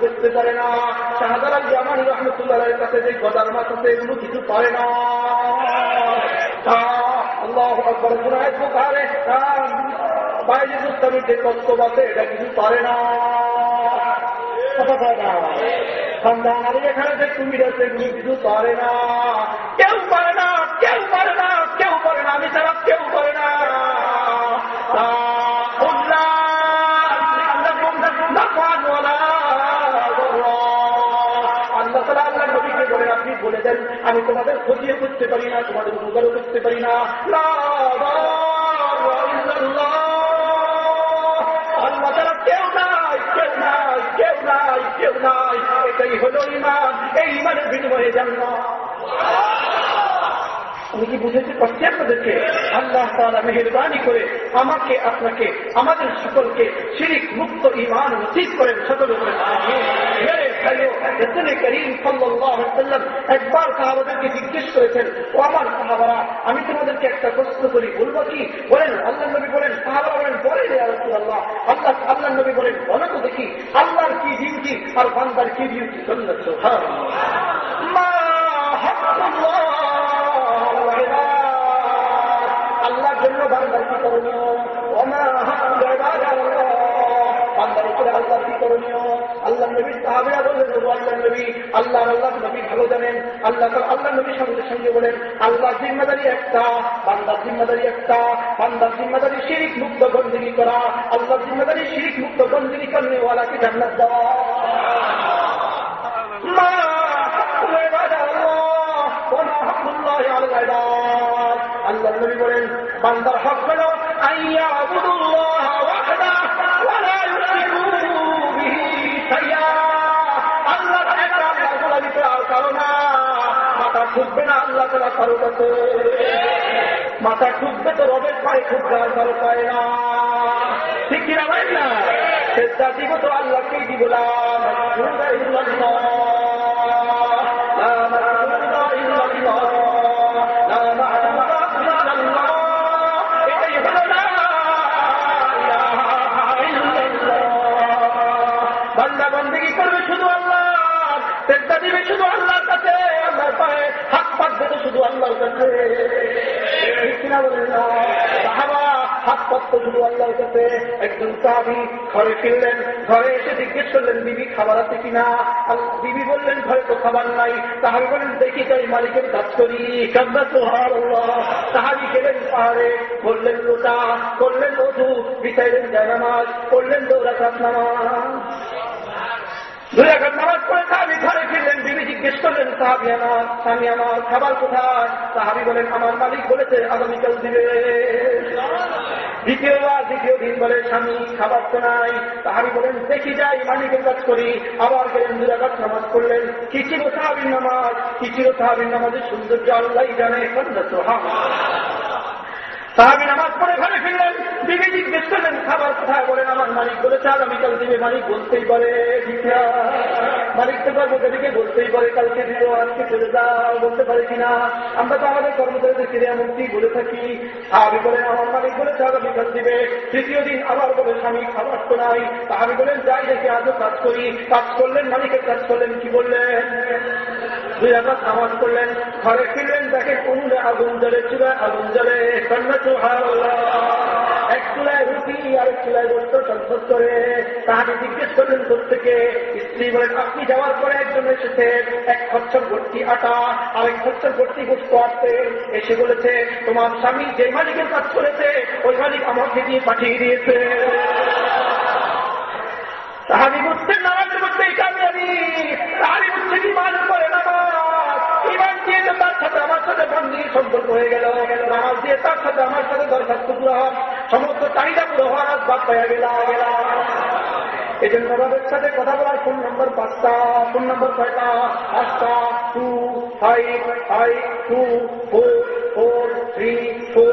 করতে পারে না। শাহজালাল জামানি রহমতুল্লাহ কাছে যে গদার মাছ আছে, এগুলো কিছু পারে না। যে তত্ত্ব আছে, এটা কিছু পারে না। এখানে যে কুমির আছে কিছু পারে না। কেউ পারে না, কেউ পারে না, কেউ পারে না। আমি ছাড়া কেউ পারে না। বলেন আমি তোমাদের খতিয়ে করতে পারি না, তোমাদের উপকারও করতে পারি না। এটাই হলো ইমান এই ইমানের বিনিময়ে জানলাম আমি কি বুঝেছি? পারছি আপনাদেরকে? আল্লাহ তারা মেহরবানি করে আমাকে, আপনাকে, আমাদের সকলকে শিরিক মুক্ত ইমান নসিব করেন সকল একবার সাহাবাদেরকে জিজ্ঞেস করেছেন, ও আমার সাহাবারা, আমি তোমাদেরকে একটা প্রশ্ন করি, বলব কি? বলেন আল্লাহ নবী বলেন, সাহাবারা বলেন বলেন আল্লাহ আল্লাহ আল্লাহ নবী বলেন, বলো তো দেখি, আল্লাহর কি ডিউটি আর বান্দার কি ডিউটি? চলছে মা বান্দার কি করণীয় বান্দার উপরে আল্লাহ কি করণীয় আল্লাহ নবী সাহাবিরা বললেন আল্লাহ নবী আল্লাহ আল্লাহ নবী ভালো জানেন আল্লাহ আল্লাহ নবী সঙ্গে সঙ্গে বলেন আল্লাহ জিম্মাদারি একটা বান্দার জিম্মাদারি একটা বান্দার জিম্মাদারি শিরিক মুক্ত বন্দিনী করা আল্লাহ জিম্মাদারি শিরিক মুক্ত বন্দিনী করনে ওয়ালাকে জান্নাত দেওয়া মা আল্লাহ নবী বলেন বান্দার হক হল আইয়া আবুদুল্লাহ ওয়াহদা ওয়ালা ইউশরিকু বিহি শাইয়া আল্লাহ একা আল্লাহ গোলামি করে আর কারও না। মাথা ঠুকবে না আল্লাহ তালা কারও কাছে। মাথা ঠুকবে তো রবের পায়ে ঠুকবে আর কারও পায় না। ঠিক কিনা ভাই? না সেটা দিব তো আল্লাহকেই দিবলাম দিবে শুধু আল্লাহর কাছে, আল্লাহর পায়ে হাত পাক দেবে শুধু আল্লাহর কাছে। হাত শুধু আল্লাহর কাছে। একজন ঘরে ফিরলেন, ঘরে এসে জিজ্ঞেস করলেন, বিবি, খাবার আছে কিনা? বললেন, ঘরে তো খাবার নাই। বলেন দেখি তাই মালিকের কাজ করি। কান্না তো হার গেলেন পাহাড়ে করলেন লোটা। করলেন মধু। জায়নামাজ। করলেন দৌড়াকাত নামাজ। দুই নামাজ পড়ে সাহাবি ঘরে ফিরলেন বিবি জিজ্ঞেস করলেন বলেন আমার মালিক আগামীকাল দিবে। দ্বিতীয়বার দ্বিতীয় দিন বলে, স্বামী, খাবার বলেন দেখি যাই, মালিকের কাজ করি। আবার নামাজ নামাজ? সৌন্দর্য? আল্লাহ জানে সাহাবি নামাজ পড়ে ঘরে ফিরলেন দিকে জিজ্ঞেস করলেন খাবার কোথায় বলেন আমার মালিক বলেছে, আগামীকাল দিবে মালিক বলতেই পারে তো কর্মচারীকে বলতেই পারে, কালকে দিল আজকে চলে যাও, বলতে পারে কিনা? আমরা তো আমাদের কর্মচারীদের ফিরে এমনকি বলে থাকি। সাহাবি বলেন আমার মালিক বলে বলেছে আগামীকাল দিবে। তৃতীয় দিন আবার বলে, স্বামী, খাবার তো নাই। সাহাবি বলেন, যাই দেখে, আজও কাজ করি। কাজ করলেন, মালিকের কাজ করলেন, কি বললেন? দুই আঘাত নামাজ করলেন ঘরে ফিরলেন, দেখেন উনুনে আগুন জ্বলে, চুলায় আগুন জ্বলে কন্যা এক চুলায় রুটি আর এক চুলায় বসত সংসদ করে জিজ্ঞেস করলেন স্ত্রী বলেন, আপনি যাওয়ার পরে একজন এক ভর্তি আটা, আর এক ভর্তি এসে বলেছে, তোমার স্বামী যে মালিকের কাজ করেছে, ওই মালিক আমাকে দিয়ে পাঠিয়ে দিয়েছে। তাহারি বুঝছেন নামাজের মধ্যেই কামিয়াবি তাহারি বুঝছে কি করে সাথে বন্ধি সম্পর্ক হয়ে গেল। নামাজ দিয়ে তার সাথে আমার সাথে দরখাস্ত পুরো হওয়ার সমস্ত চাহিদা পুরো হওয়ার আসবাদ পাইয়া গেল এই জন্য আমাদের সাথে কথা বলার ফোন নম্বর পাঁচটা, ফোন নম্বর ছয়টা, পাঁচটা, two five five, two, four four, three, four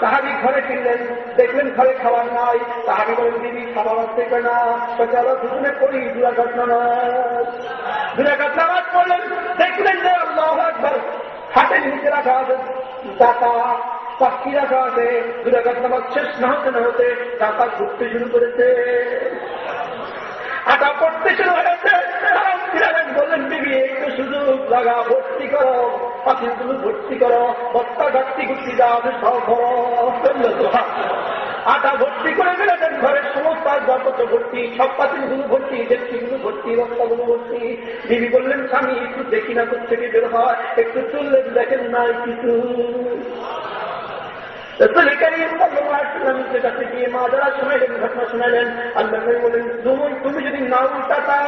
Tahawi ঘরে ফিরলেন। দেখলেন ঘরে খাবার নাই। তাহাবি বলেন, দিদি, খাবার আসতে না? চলো দুজনে করি দুরাঘাত দুরাঘাত পড়লেন দেখলেন যে আল্লাহ হাটের নিচে রাখা আছে। টাকা পাখি রাখা আছে। দুরাঘাত নামাজ শেষ না হতে না হতে টাকা ঘুরতে শুরু করেছে। আটা পড়তে শুরু হয়েছে। বললেন বিবি একটু সুযোগ, লাগা, ভর্তি করো। পাখিগুলো ভর্তি করো, বস্তা ঘাটতি ঘুরতি যাবে সব আটা ভর্তি করে ফেলেছেন ঘরের সমস্ত আসবাবপত্র ভর্তি, সব পাতিলগুলো ভর্তি, ডেকচিগুলো ভর্তি বস্তাগুলো ভর্তি। দিদি বললেন, স্বামী, একটু দেখি না কোথ থেকে বের হয়, একটু চললেন দেখেন না কিছু। তুমি যদি না উল্টাতা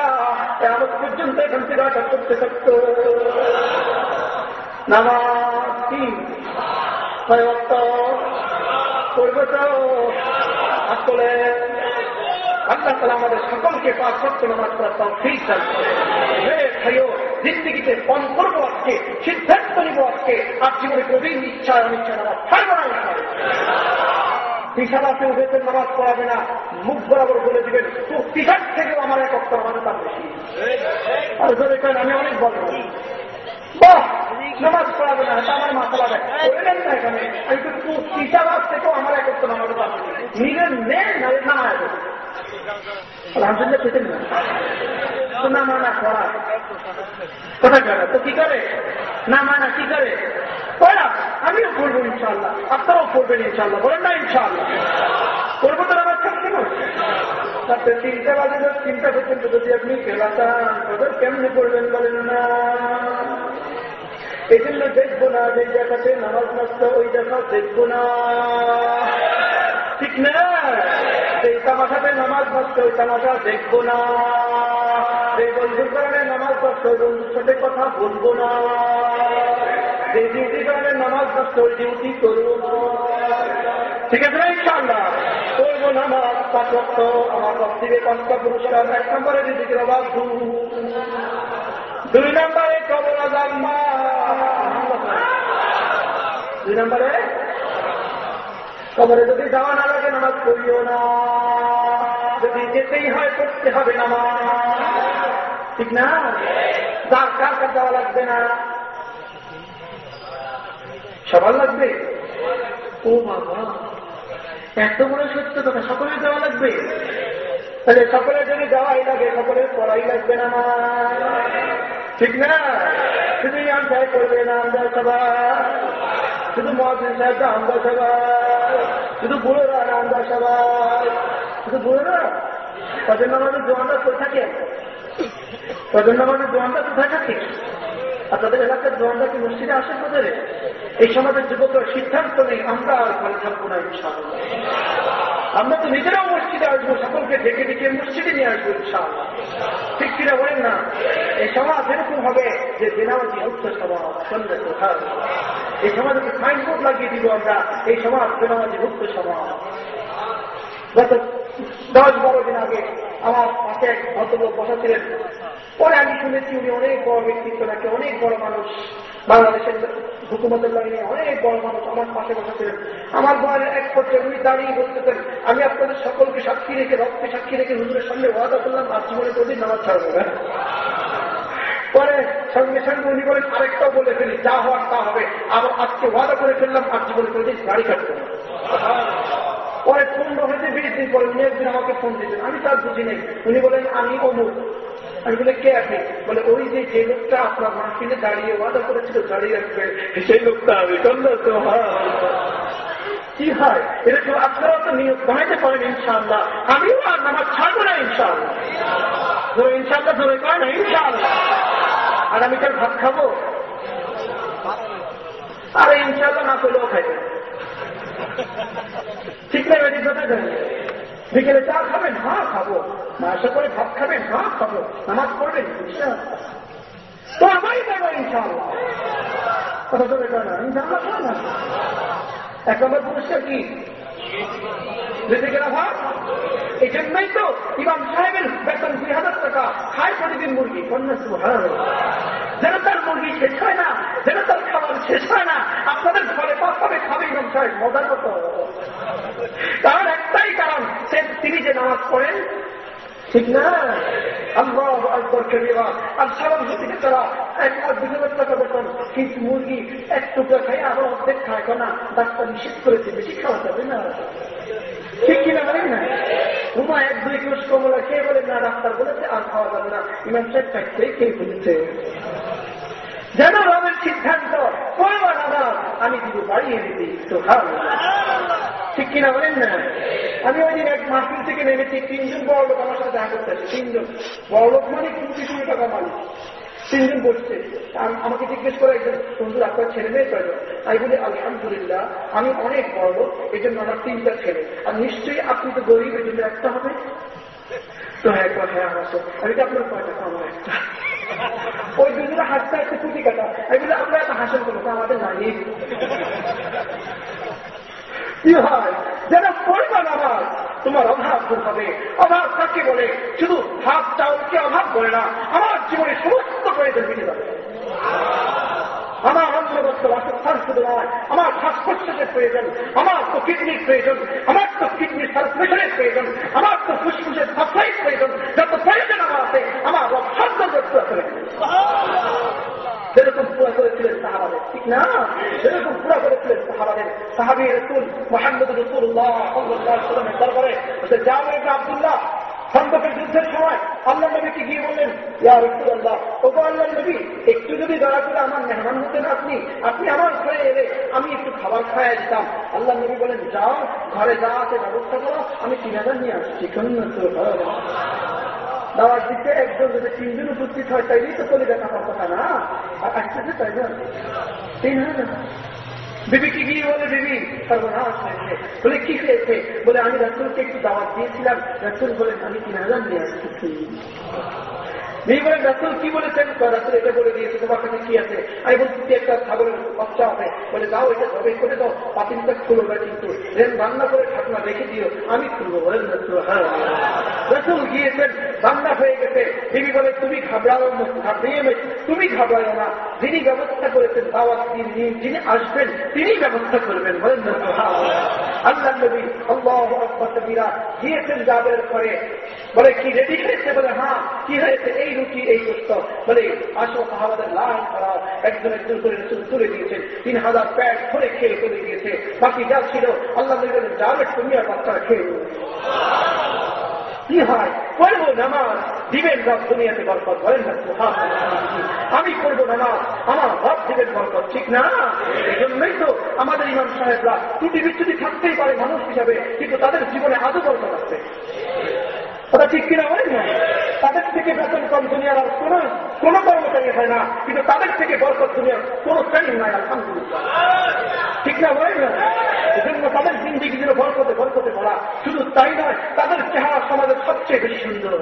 আমার পর্যন্ত এখান থেকে আশা করতে থাকত। নামাজ করবে আমাদের সকলকে পাঁচ পণ করব আজকে, সিদ্ধান্ত নিব আজকে, আর জীবনে ইচ্ছা অনিচ্ছা নামাজ না। উঠেছে নামাজ পড়াবে না, মুখ বরাবর বলে দিবেন তো তিসার থেকেও আমার এক অক্ট আমাদের তার বেশি। আর আমি অনেক বলব আমি না আমিও করব ইনশাল্লাহ আপনারাও করবেন ইনশাল্লাহ বলেন না ইনশাল্লাহ করব তো আমার থাকছে না তিনটা বাজে, তিনটা পর্যন্ত যদি আপনি খেলা চান তবে কেমনি করবেন বলেন না? এই জন্য দেখব না যে জায়গাতে নামাজ নষ্ট ওই জায়গা দেখব না। ঠিক না? সেই তামাশাতে নামাজ নষ্ট ওই তামাশা দেখব না। যে বন্ধুর কারণে নামাজ নষ্ট ওই বন্ধুর সাথে কথা বলব না। যে ডিউটির কারণে নামাজ নষ্ট ওই ডিউটি করব ঠিক আছে ইনশাল্লাহ করব নামাজ, পাঁচ আমার থেকে পাঁচটা পুরস্কার। এক নম্বরে দিদিকে অভাব দুই নম্বরে কবর জাম্মা দুই নম্বরে? কবরে যদি যাওয়া না লাগে, নামাজ পড়িও না। যদি যেতেই হয় করতে হবে নামাজ। ঠিক না? যার কার কার যাওয়া লাগবে না। সবার লাগবে? ও বাবা, এত বড় সত্য কথা, সকলের যাওয়া লাগবে? তাহলে সকলের যদি যাওয়াই লাগে, সকলের পড়াই লাগবে না ঠিক না? শুধু ইমাম সাহেব করবে না আমরা সবাই শুধু মহাজিন সাহেবটা আমরা সবাই শুধু বুড়োরা না আমরা সবাই শুধু বুড়োরা? তাদের আমাদের জোয়ানটা কোথায় থাকে। তাদের আমাদের জোয়ানটা কোথায় থাকে। আর তাদের এলাকার জোয়ানরা কি মসজিদে আসে কোথায় এই সমাজের যুবকরা সিদ্ধান্ত নেই, আমরা আর ঘরে থাকব না ইনশাআল্লাহ। আমরা তো নিজেরাও মসজিদে আসব, সকলকে ডেকে ডেকে মসজিদে নিয়ে আসব ঠিক কিনা বলেন না? এই সমাজ এরকম হবে যে বেনামাজি মুক্ত সমাজ সন্ধ্যে কোথায় এই সমাজে সাইনবোর্ড লাগিয়ে দিব আমরা, এই সমাজ বেনামাজি মুক্ত সমাজ। গত দশ বারো দিন আগে আমার পাশে এক ভদ্রলোক বসা ছিলেন পরে আমি শুনেছি উনি অনেক বড় ব্যক্তিত্ব, নাকি অনেক বড় মানুষ। বাংলাদেশের হুকুমতের লাইনে অনেক বড় মানুষ আমার পাশে বসা ছিলেন আমার বয়ের এক পর্যায়ে উনি দাঁড়িয়ে বলতেছেন, আমি আপনাদের সকলকে সাক্ষী রেখে, রক্তে সাক্ষী রেখে হুজুরের সামনে ওয়াদা করলাম আর জীবনে প্রতিদিন নামাজ ছাড়বো পরে সঙ্গে সঙ্গে উনি বলেন, আরেকটাও বলে ফেলি, যা হওয়ার তা হবে। আবার আজকে ওয়াদা করে ফেললাম আর জীবনে প্রতিদিন গাড়ি কাটতে পরে পনেরো হয়েছে, বিশ দিন পরে উনি একদিন আমাকে ফোন দিয়েছেন আমি তার বুঝি নেই। উনি বলেন, আমি অমুক। আমি বলে কে আপনি বলে, ওই যে যে লোকটা আপনার মাহফিলে দাঁড়িয়ে ওয়াদা করেছিল, দাঁড়িয়ে রাখবে সেই লোকটা আমি করল তো কি হয়? এরকম আপনারা তো নিয়োগ বানাইতে পারেন, ইনশাআল্লাহ। আমিও আর নামাজ ছাড়বো না, ইনশাআল্লাহ। ধরো, ইনশাআল্লাহ ধরে কয় না, ইনশাআল্লাহ। আর আমি তার ভাত খাব? আরে, ইনশাআল্লাহ না করলেও খাইবে। ঠিক না বেটি কথা জানি। বিকেলে চা খাবেন? হ্যাঁ খাব। মাসে করে ভাত খাবেন? হ্যাঁ খাব। নামাজ পড়বেন? তো আমারই দেবো, ইনশাআল্লাহ। কথা না। এক নম্বর পুরস্কার কি? ভাব এই জন্যই তো ইমাম সাহেবের বেতন দুই হাজার টাকা। খায় প্রতিদিন মুরগি পঞ্চাশ যেন তার মুরগি শেষ হয় না, যেন তার খাবার শেষ হয় না, আপনাদের ঘরে পাবে, খাবে ইমাম সাহেব, মজার মতো। কারণ কারণ তিনি যে নামাজ পড়েন, ঠিক না? আল্লাহ আকবর কেবিরা আর তারা টাকা বেতন, কিন্তু মুরগি এক টুকরা খাই আবার অর্ধেক খায় না ডাক্তার নিষেধ করেছে, বেশি খাওয়া যাবে না। ঠিক কিনা বলেন না? এক দুই কমলা খেয়ে না, ডাক্তার বলেছে, আর খাওয়া যাবে না। ইমাম সাহেব থাকতে কে বলেছে? যেন রবের সিদ্ধান্ত, পরিবার আমার, আমি দিব বাড়িয়ে দিতে তো ঠিক কিনা বলেন না? আমি ওই দিন এক মাসিল থেকে নেমেছি, তিনজন বড় লোক আমার সাথে দেখা করতে আছে তিনজন। বড় লোক মানে কোটি কোটি টাকা মালিক তিনজন বসছে। আমাকে জিজ্ঞেস করে একজন সুন্দর আপনার ছেলে মেয়ে প্রয়োজন আমি বলি, আলহামদুলিল্লাহ, আমি অনেক বড় লোক এই জন্য আমার তিনটা ছেলে। আর নিশ্চয়ই আপনি তো গরিব এই জন্য একটা হবে? তো হ্যাঁ একবার হ্যাঁ হাসো আমি তো আপনার কয়টা আমার একটা। ওই দুজনে হাসতে হাসতে কুটি কাটা। আমি বলি আপনারা এত হাসন করব আমাদের নাই কি হয়? যারা পরিমাণ আমার, তোমার অভাব দূর হবে। অভাব কাকে বলে? শুধু ভাত চাউলকে অভাব বলে না, আমার জীবনে সমস্ত প্রয়োজন মিটে যাবে আমার অন্নবস্ত বাসস্থান শুধু নয়, আমার শ্বাস প্রশ্বাসের প্রয়োজন, আমার তো কিডনির প্রয়োজন, আমার তো কিডনির সার্কুলেশনের প্রয়োজন, আমার তো ফুসফুসের সাপ্লাইয়ের প্রয়োজন, যত প্রয়োজন আমার আছে, আমার সন্তর্ভুক্ত করে যেরকম পুরা করেছিলেন সাহাবাদের। ঠিক না? যেরকম পুরা করেছিলেন সাহাবাদের। সাহাবি রসুল মোহাম্মদ রসুল্লাহ সাল্লামের দরবারে জামের আবদুল্লাহ খন্দকের যুদ্ধের সময় আল্লাহ নবীকে গিয়ে বললেন, ইয়া রসুল্লাহ ওগো আল্লাহ নবী, একটু যদি দয়া করে আমার মেহমান হতেন আপনি আপনি আমার ঘরে এলে আমি একটু খাবার খাইয়ে দিতাম। আল্লাহ নবী বলেন যাও, ঘরে যা আছে ব্যবস্থা করো, আমি তিন হাজার নিয়ে আসছি। দাওয়ার দিকে একজন যদি তিনজন উপস্থিত হয়, তাইলেই তো চলে যায় আমার কথা না। আর আসতেছে তাই না? তিন হাজার বিবিকে গিয়ে বলে বিবি? সর্বনাশ হয়েছে। বলে, কি খেয়েছে বলে, আমি রাসুলকে একটু দাওয়াত দিয়েছিলাম। রাসুল বলে আমি তিন হাজার নিয়ে আসছি? বিবি বলেন রাসুল কি বলেছেন? রাসুল এটা বলে দিয়েছে, তোমার কাছে কি আছে? আমি বলছি কি একটা ছাগলের বাচ্চা হবে বলে, দাও, এটা সবাই করে দাও পাতিলটা খুলো না কিন্তু। রেন রান্না করে ঠাকুমা রেখে দিও, আমি খুলবো, বলেন রাসুল হ্যাঁ রাসুল গিয়েছেন রান্না হয়ে গেছে। বিবি বলে, তুমি ঘাবড়াও ঘাবড়িয়ে তুমি ঘাবড়াও না। যিনি ব্যবস্থা করেছেন দাওয়াত যিনি আসবেন, তিনি ব্যবস্থা করবেন, বলেন আল্লাহ নবী আল্লাহ কবিরা গিয়েছেন যাবের পরে বলে, কি রেডি হয়েছে? বলে হ্যাঁ কি হয়েছে? এই রুটি এই গোস্ত বলে, আসো সাহাবাদের লাল করা একজন একজন করে রসুল তুলে দিয়েছেন তিন হাজার প্যাট ধরে খেয়ে চলে গিয়েছে। বাকি যা ছিল, আল্লাহ যাবে তুমি আর বাচ্চারা খেয়ে কি হয়? করব নামাজ। দিবেন রব দুনিয়াতে বরকত। বলেন না আমি করব নামাজ। আমার রব দিবেন বরকত, ঠিক না? এই জন্যই তো আমাদের ইমাম সাহেবরা ত্রুটি বিচ্ছুটি থাকতেই পারে মানুষ হিসাবে, কিন্তু তাদের জীবনে আদৌ বরকত আছে। ওটা ঠিক কিনা বলেন না? তাদের থেকে বেতন কম দুনিয়ার আর কোন কোন কর্মচারী হয় না। কিন্তু তাদের থেকে বরকত দুনিয়ার কোন ট্রেনিং নাই ঠিক না বলেন না? এজন্য তাদের জিন্দিগি যেন বরকতে বরকতে ভরা। শুধু তাই নয়, তাদের চেহারা সমাজের সবচেয়ে বেশি সুন্দর।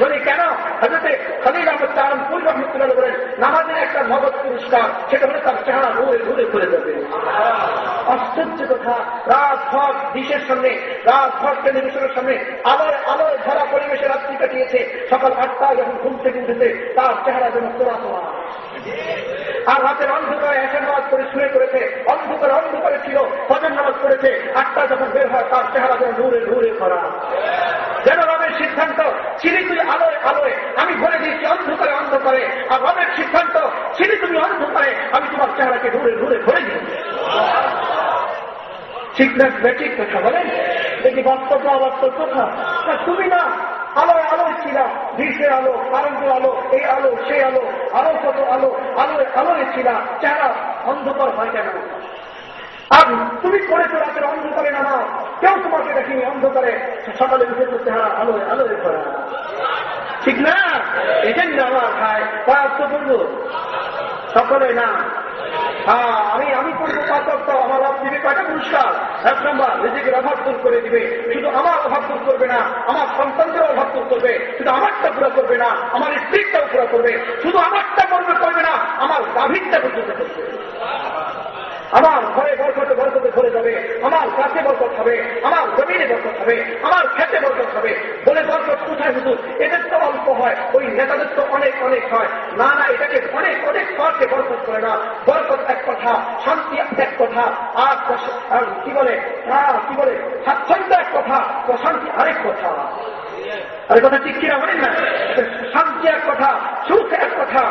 বলি, কেন? হাজতে খালিল আহমদ চারণ ফুল রহমতুল্লাহ বলেন, নামাজের একটা নগদ পুরস্কার, সেটা হলে তার চেহারা ঘুরে ঘুরে করে যাবে। আশ্চর্য কথা। রাজভর দেশের সামনে রাজভর টেলিভিশনের সামনে আলোয় আলোয় ধরা পরিবেশে রাত্রি কাটিয়েছে। সকাল আটটায় যখন ঘুম থেকে উঠেছে, তার চেহারা যেন তোরা তোলা আর রাতের অন্ধকারে এসে নামাজ করে শুয়ে করেছে অন্ধকার অন্ধকারে ছিল, ফজর নামাজ করেছে আটটা যখন বের হয়, তার চেহারা যেন নূরে নূরে করা যেন রবের সিদ্ধান্ত ছিলি তুই আলোয় আলোয়। আমি বলে দিয়েছি, অন্ধকারে অন্ধকারে। আর রবের সিদ্ধান্ত ছিলি তুমি অন্ধকারে। আমি তোমার চেহারাকে নূরে নূরে ভরে দিয়েছি। ঠিক না বেঠিক কথা বলেন? দেখি বাস্তব না অবাস্তব কথা। তুমি না, আলোয় আলোয় ছিল, গ্রীষ্মের আলো, কারেন্টের আলো, এই আলো, সেই আলো আলো কত আলো, আলোয় আলোয় ছিল, চেহারা অন্ধকার হয় কেন? আর তুমি করেছ রাতের অন্ধকারে নামা কেউ তোমাকে দেখিনি অন্ধকারে, সকালে উঠে তো চেহারা আলোয় আলোয় করা ঠিক না? জন্য আমার খায় তো করব সকলে না হ্যাঁ আমি আমি করব পাঁচক্ত আমার লাভ দিবে কয়টা পুরস্কার। এক নম্বর, নিজেকে অভাব দূর করে দিবে। শুধু আমার অভাব দূর করবে না, আমার সন্তানদের অভাব দূর করবে। শুধু আমারটা পুরো করবে না, আমার স্ত্রীটাও পুরো করবে। শুধু আমারটা করবে করবে না, আমার গাভীরটা পর্যন্ত করবে। আমার ঘরে বরকতে বরকতে ভরে যাবে। আমার কাছে বরকত হবে, আমার জমিনে বরকত হবে, আমার খেতে বরকত হবে। বলে বরকত কোথায় শুধু এদের তো অল্প হয়, ওই নেতাদের তো অনেক অনেক হয়। না না, এটাকে অনেক অনেক স্তরকে বরকত করে না। বরকত এক কথা, শান্তি এক কথা, আর কি বলে? কি বলে? স্বাচ্ছন্দ্য এক কথা, প্রশান্তি আরেক কথা। আর কথা ঠিক কিনা বলেন না? শান্তি এক কথা, সুখ এক কথা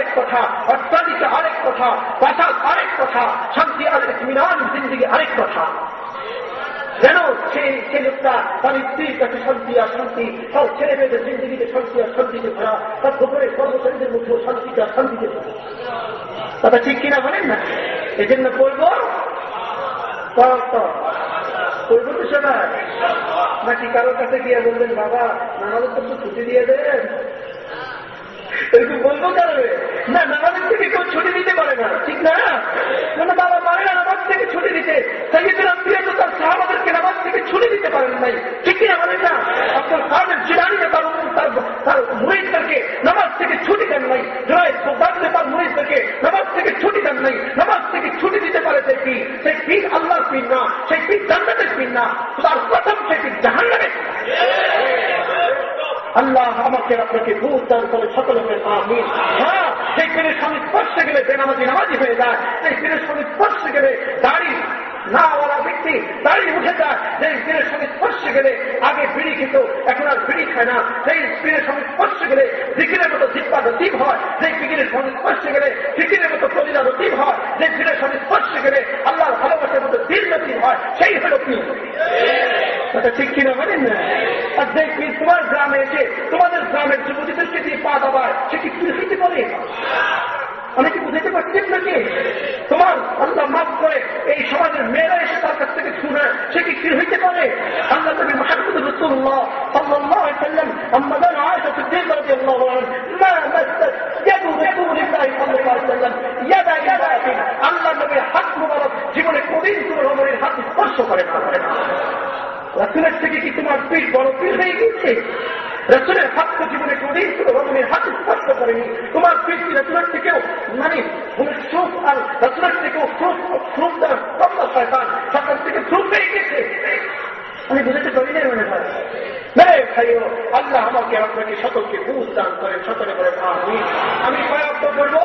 আরেক কথা, অট্টালিকা আরেক কথা প্রাসাদ আরেক কথা, শান্তি আরেক মিনান জিন্দিগি আরেক কথা। যেন সেই লোকটা তার স্ত্রীর কাছে শান্তি আর শান্তি, তার ছেলে মেয়েদের জিন্দিগিতে শান্তি আর শান্তিতে ভরা, তার গোপরে কর্মচারীদের মধ্যেও শান্তিতে আর শান্তিতে ভরা। ঠিক কিনা বলেন না? এই জন্য বলব করব তো সবাই। নাকি কারোর কাছে গিয়ে বলবেন, বাবা নামাজের তো ছুটি দিয়ে দেন। নামাজ থেকে ছুটি দেন নাই। জয় সোদানতে তার মুরিদদেরকে নামাজ থেকে ছুটি দেন নাই। নামাজ থেকে ছুটি দিতে পারে সেই পীর সেই পীর না? সেই পীর জান্নাতের পীর না? তার প্রথম সেই পীর জাহান্নামের আল্লাহ আমাকে আপনাকে ভূত দান করে সকলকে আমিন হ্যাঁ সেই পীরের স্বামী স্পর্শে গেলে বেনামাজি নামাজি হয়ে যায়, সেই পীরের স্বামী স্পর্শে গেলে দাড়ি না ওরা ব্যক্তি দাঁড়িয়ে উঠে যায়। যে পীরের সঙ্গে স্পর্শে গেলে আগে বিড়ি খেত, এখন আর বিড়ি খায় না। সেই পীরের সঙ্গে স্পর্শে গেলে জিকিরের মতো জিব্বা নসিব হয়। যে পীরের সঙ্গে স্পর্শে গেলে ফিকিরের মতো প্রতিটা নসিব হয়। যে পীরের সঙ্গে স্পর্শে গেলে আল্লাহর ভালোবাসার মতো দিন নসিব হয়। সেই হল পীর এটা ঠিক কিনা বলেন না? আর যে তোমার গ্রামে এসে তোমাদের গ্রামের যুবতীদেরকে দিয়ে পা দাবায়? সে কি পীর হইতে পারে অনেকে বুঝতে পারছেন নাকি তোমার আল্লাহ মাফ করে এই সমাজের মেয়েরা এসে তার কাছ থেকে শুনে সে কি হইতে পারে? আল্লাহ মাহমুদ রসুল্লাহ জীবনে হাত করে থেকে কি তোমার পিঠ বড় পিঠ হয়ে গিয়েছে? রসুলের হাত তো জীবনে কোনদিন কোনো রকমের হাত স্পর্শ করেনি। তোমার পৃথিবী রসুলের থেকেও মানে সুখ আর রসুলের থেকেও সুখ সুখ কমলা শয়তান সরকার থেকে সুখ পেয়ে গেছে। আমি বুঝতে পারি না মনে হয়। ভাইও আল্লাহ আমাকে আপনাকে সকলকে বুঝ দান করে সকলে করে আমি আমি কয়েকটা করব?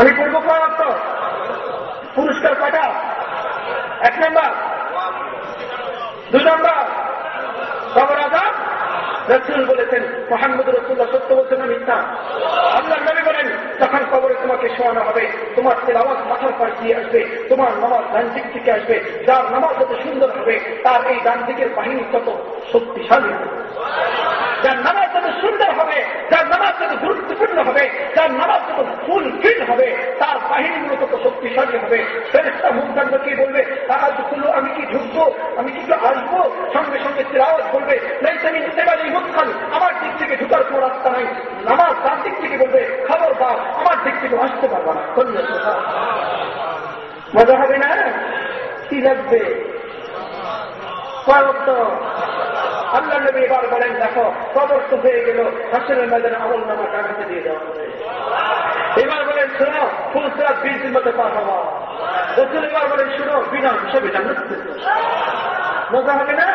আমি করব কয়েকটা পুরস্কার কটা এক নম্বর। দুই নম্বর খবর আজাদ রসুল বলেছেন, মোহাম্মদ রসুল্লাহ সত্য বলছেন না মিথ্যা? আল্লাহ নবী বলেন, যখন কবরে তোমাকে শোয়ানো হবে, তোমার তেলাওয়াত মাথার পাশ দিয়ে আসবে, তোমার নামাজ ডান দিক থেকে আসবে, যার নামাজ যত সুন্দর হবে, তার এই ডান দিকের বাহিনী তত শক্তিশালী হবে। যার নামাজ যত সুন্দর হবে, যার নামাজ যত গুরুত্বপূর্ণ হবে, যার নামাজ যত ফুল ফিল হবে, তার বাহিনীগুলো তত শক্তিশালী হবে। ফেরেস্তা মুখদান্ডকে বলবে? তারা খুলো আমি কি ঢুকবো? আমি কি আসব? সঙ্গে সঙ্গে তেলাওয়াত বলবে নাই তুমি সেবালি মুখান আমার দিক থেকে ঢুকার কোনো রাস্তা নাই। নামাজ তার দিক থেকে বলবে খবর দাও আমার দিক থেকে আসতে পারব না। মজা হবে না? কি লাগবে? আল্লাহ নবী এবার বলেন, দেখো কবর তো হয়ে গেল হাসনের ময়দানে আমল নামা কাগজে দিয়ে দেওয়া এবার বলেন, শোনো ফুলসরা বিশ দিন মতো পার হওয়া। রসুল এবার বলেন, শোনো, বিনা হিসেবে মজা হবে না?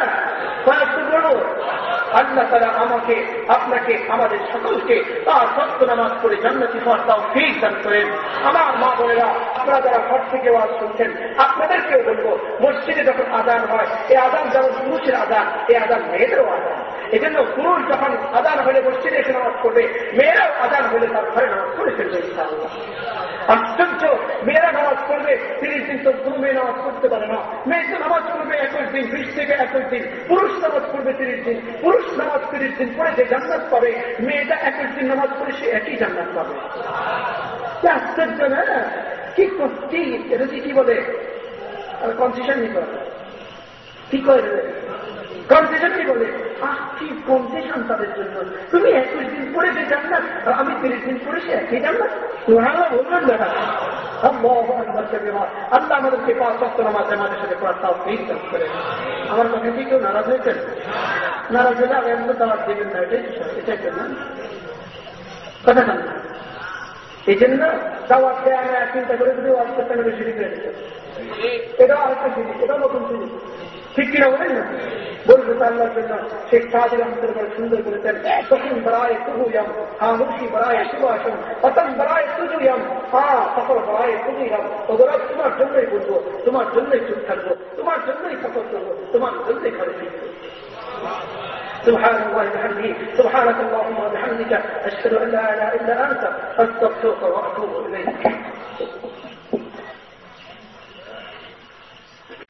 আল্লাহ তারা আমাকে, আপনাকে, আমাদের সকলকে তার সত্য নামাজ করে জান্নাতি হওয়ার তাও ঠিক দান করেন। আমার মা বোনেরা, আপনারা যারা ঘর থেকে আওয়াজ শুনছেন, আপনাদেরকেও বলব, মসজিদে যখন আদান হয়, এই আদান যেমন পুরুষের আদান এই আদান মেয়েদেরও আদান এই জন্য পুরুষ যখন আদান হলে মসজিদে এসে নামাজ করবে মেয়েরাও আদান হলে তার ঘরে নামাজ করে ফেলবে আশ্চর্য! মেয়েরা নামাজ পড়বে, তিরিশ দিন তো কোনো মেয়ে নামাজ করতে পারে না। মেয়ে তো নামাজ পড়বে একুশ দিন, বিশ থেকে একুশ দিন। পুরুষ নামাজ পড়বে তিরিশ দিন। পুরুষ নামাজ তিরিশ দিন পরে যে জান্নাত পাবে, মেয়েটা একুশ দিন নামাজ করে সে একই জান্নাত পাবে। আশ্চর্য, না? কি কি এটা কি বলে? কনসেশন নিতে হবে কি করে কনসেশন কি বলে? কি কনসেশন তাদের জন্য। তুমি একুশ দিন পরে যে জান্নাত আমি তিরিশ দিন পরে সে একই জান্নাত? আমার কি কেউ নারাজ হয়েছেন? নারাজ হলে আমাদের দাওয়াত দেবেন না, এটাই এটাই না? এই জন্য আমি চিন্তা করে যদি আরেকটা সুযোগ এটাও নতুন সুযোগ ঠিক কিনা বলেন না বলবো আল্লাহর জন্য শেখ সাহায্য রহমতের উপর সুন্দর করেছেন তখন বড়ায় তুহুয়াম খামুশি বড়ায় সুবাসন পতন বড়ায় তুজুয়াম হ্যাঁ সফর বড়ায় তুজুয়াম ওগুলো তোমার জন্যই বলবো তোমার জন্যই চুপ থাকবো তোমার জন্যই সফর করবো তোমার জন্যই ঘরে ফিরবো سبحان الله وبحمده سبحانك اللهم وبحمدك أشهد أن لا إله إلا أنت أستغفرك وأتوب إليك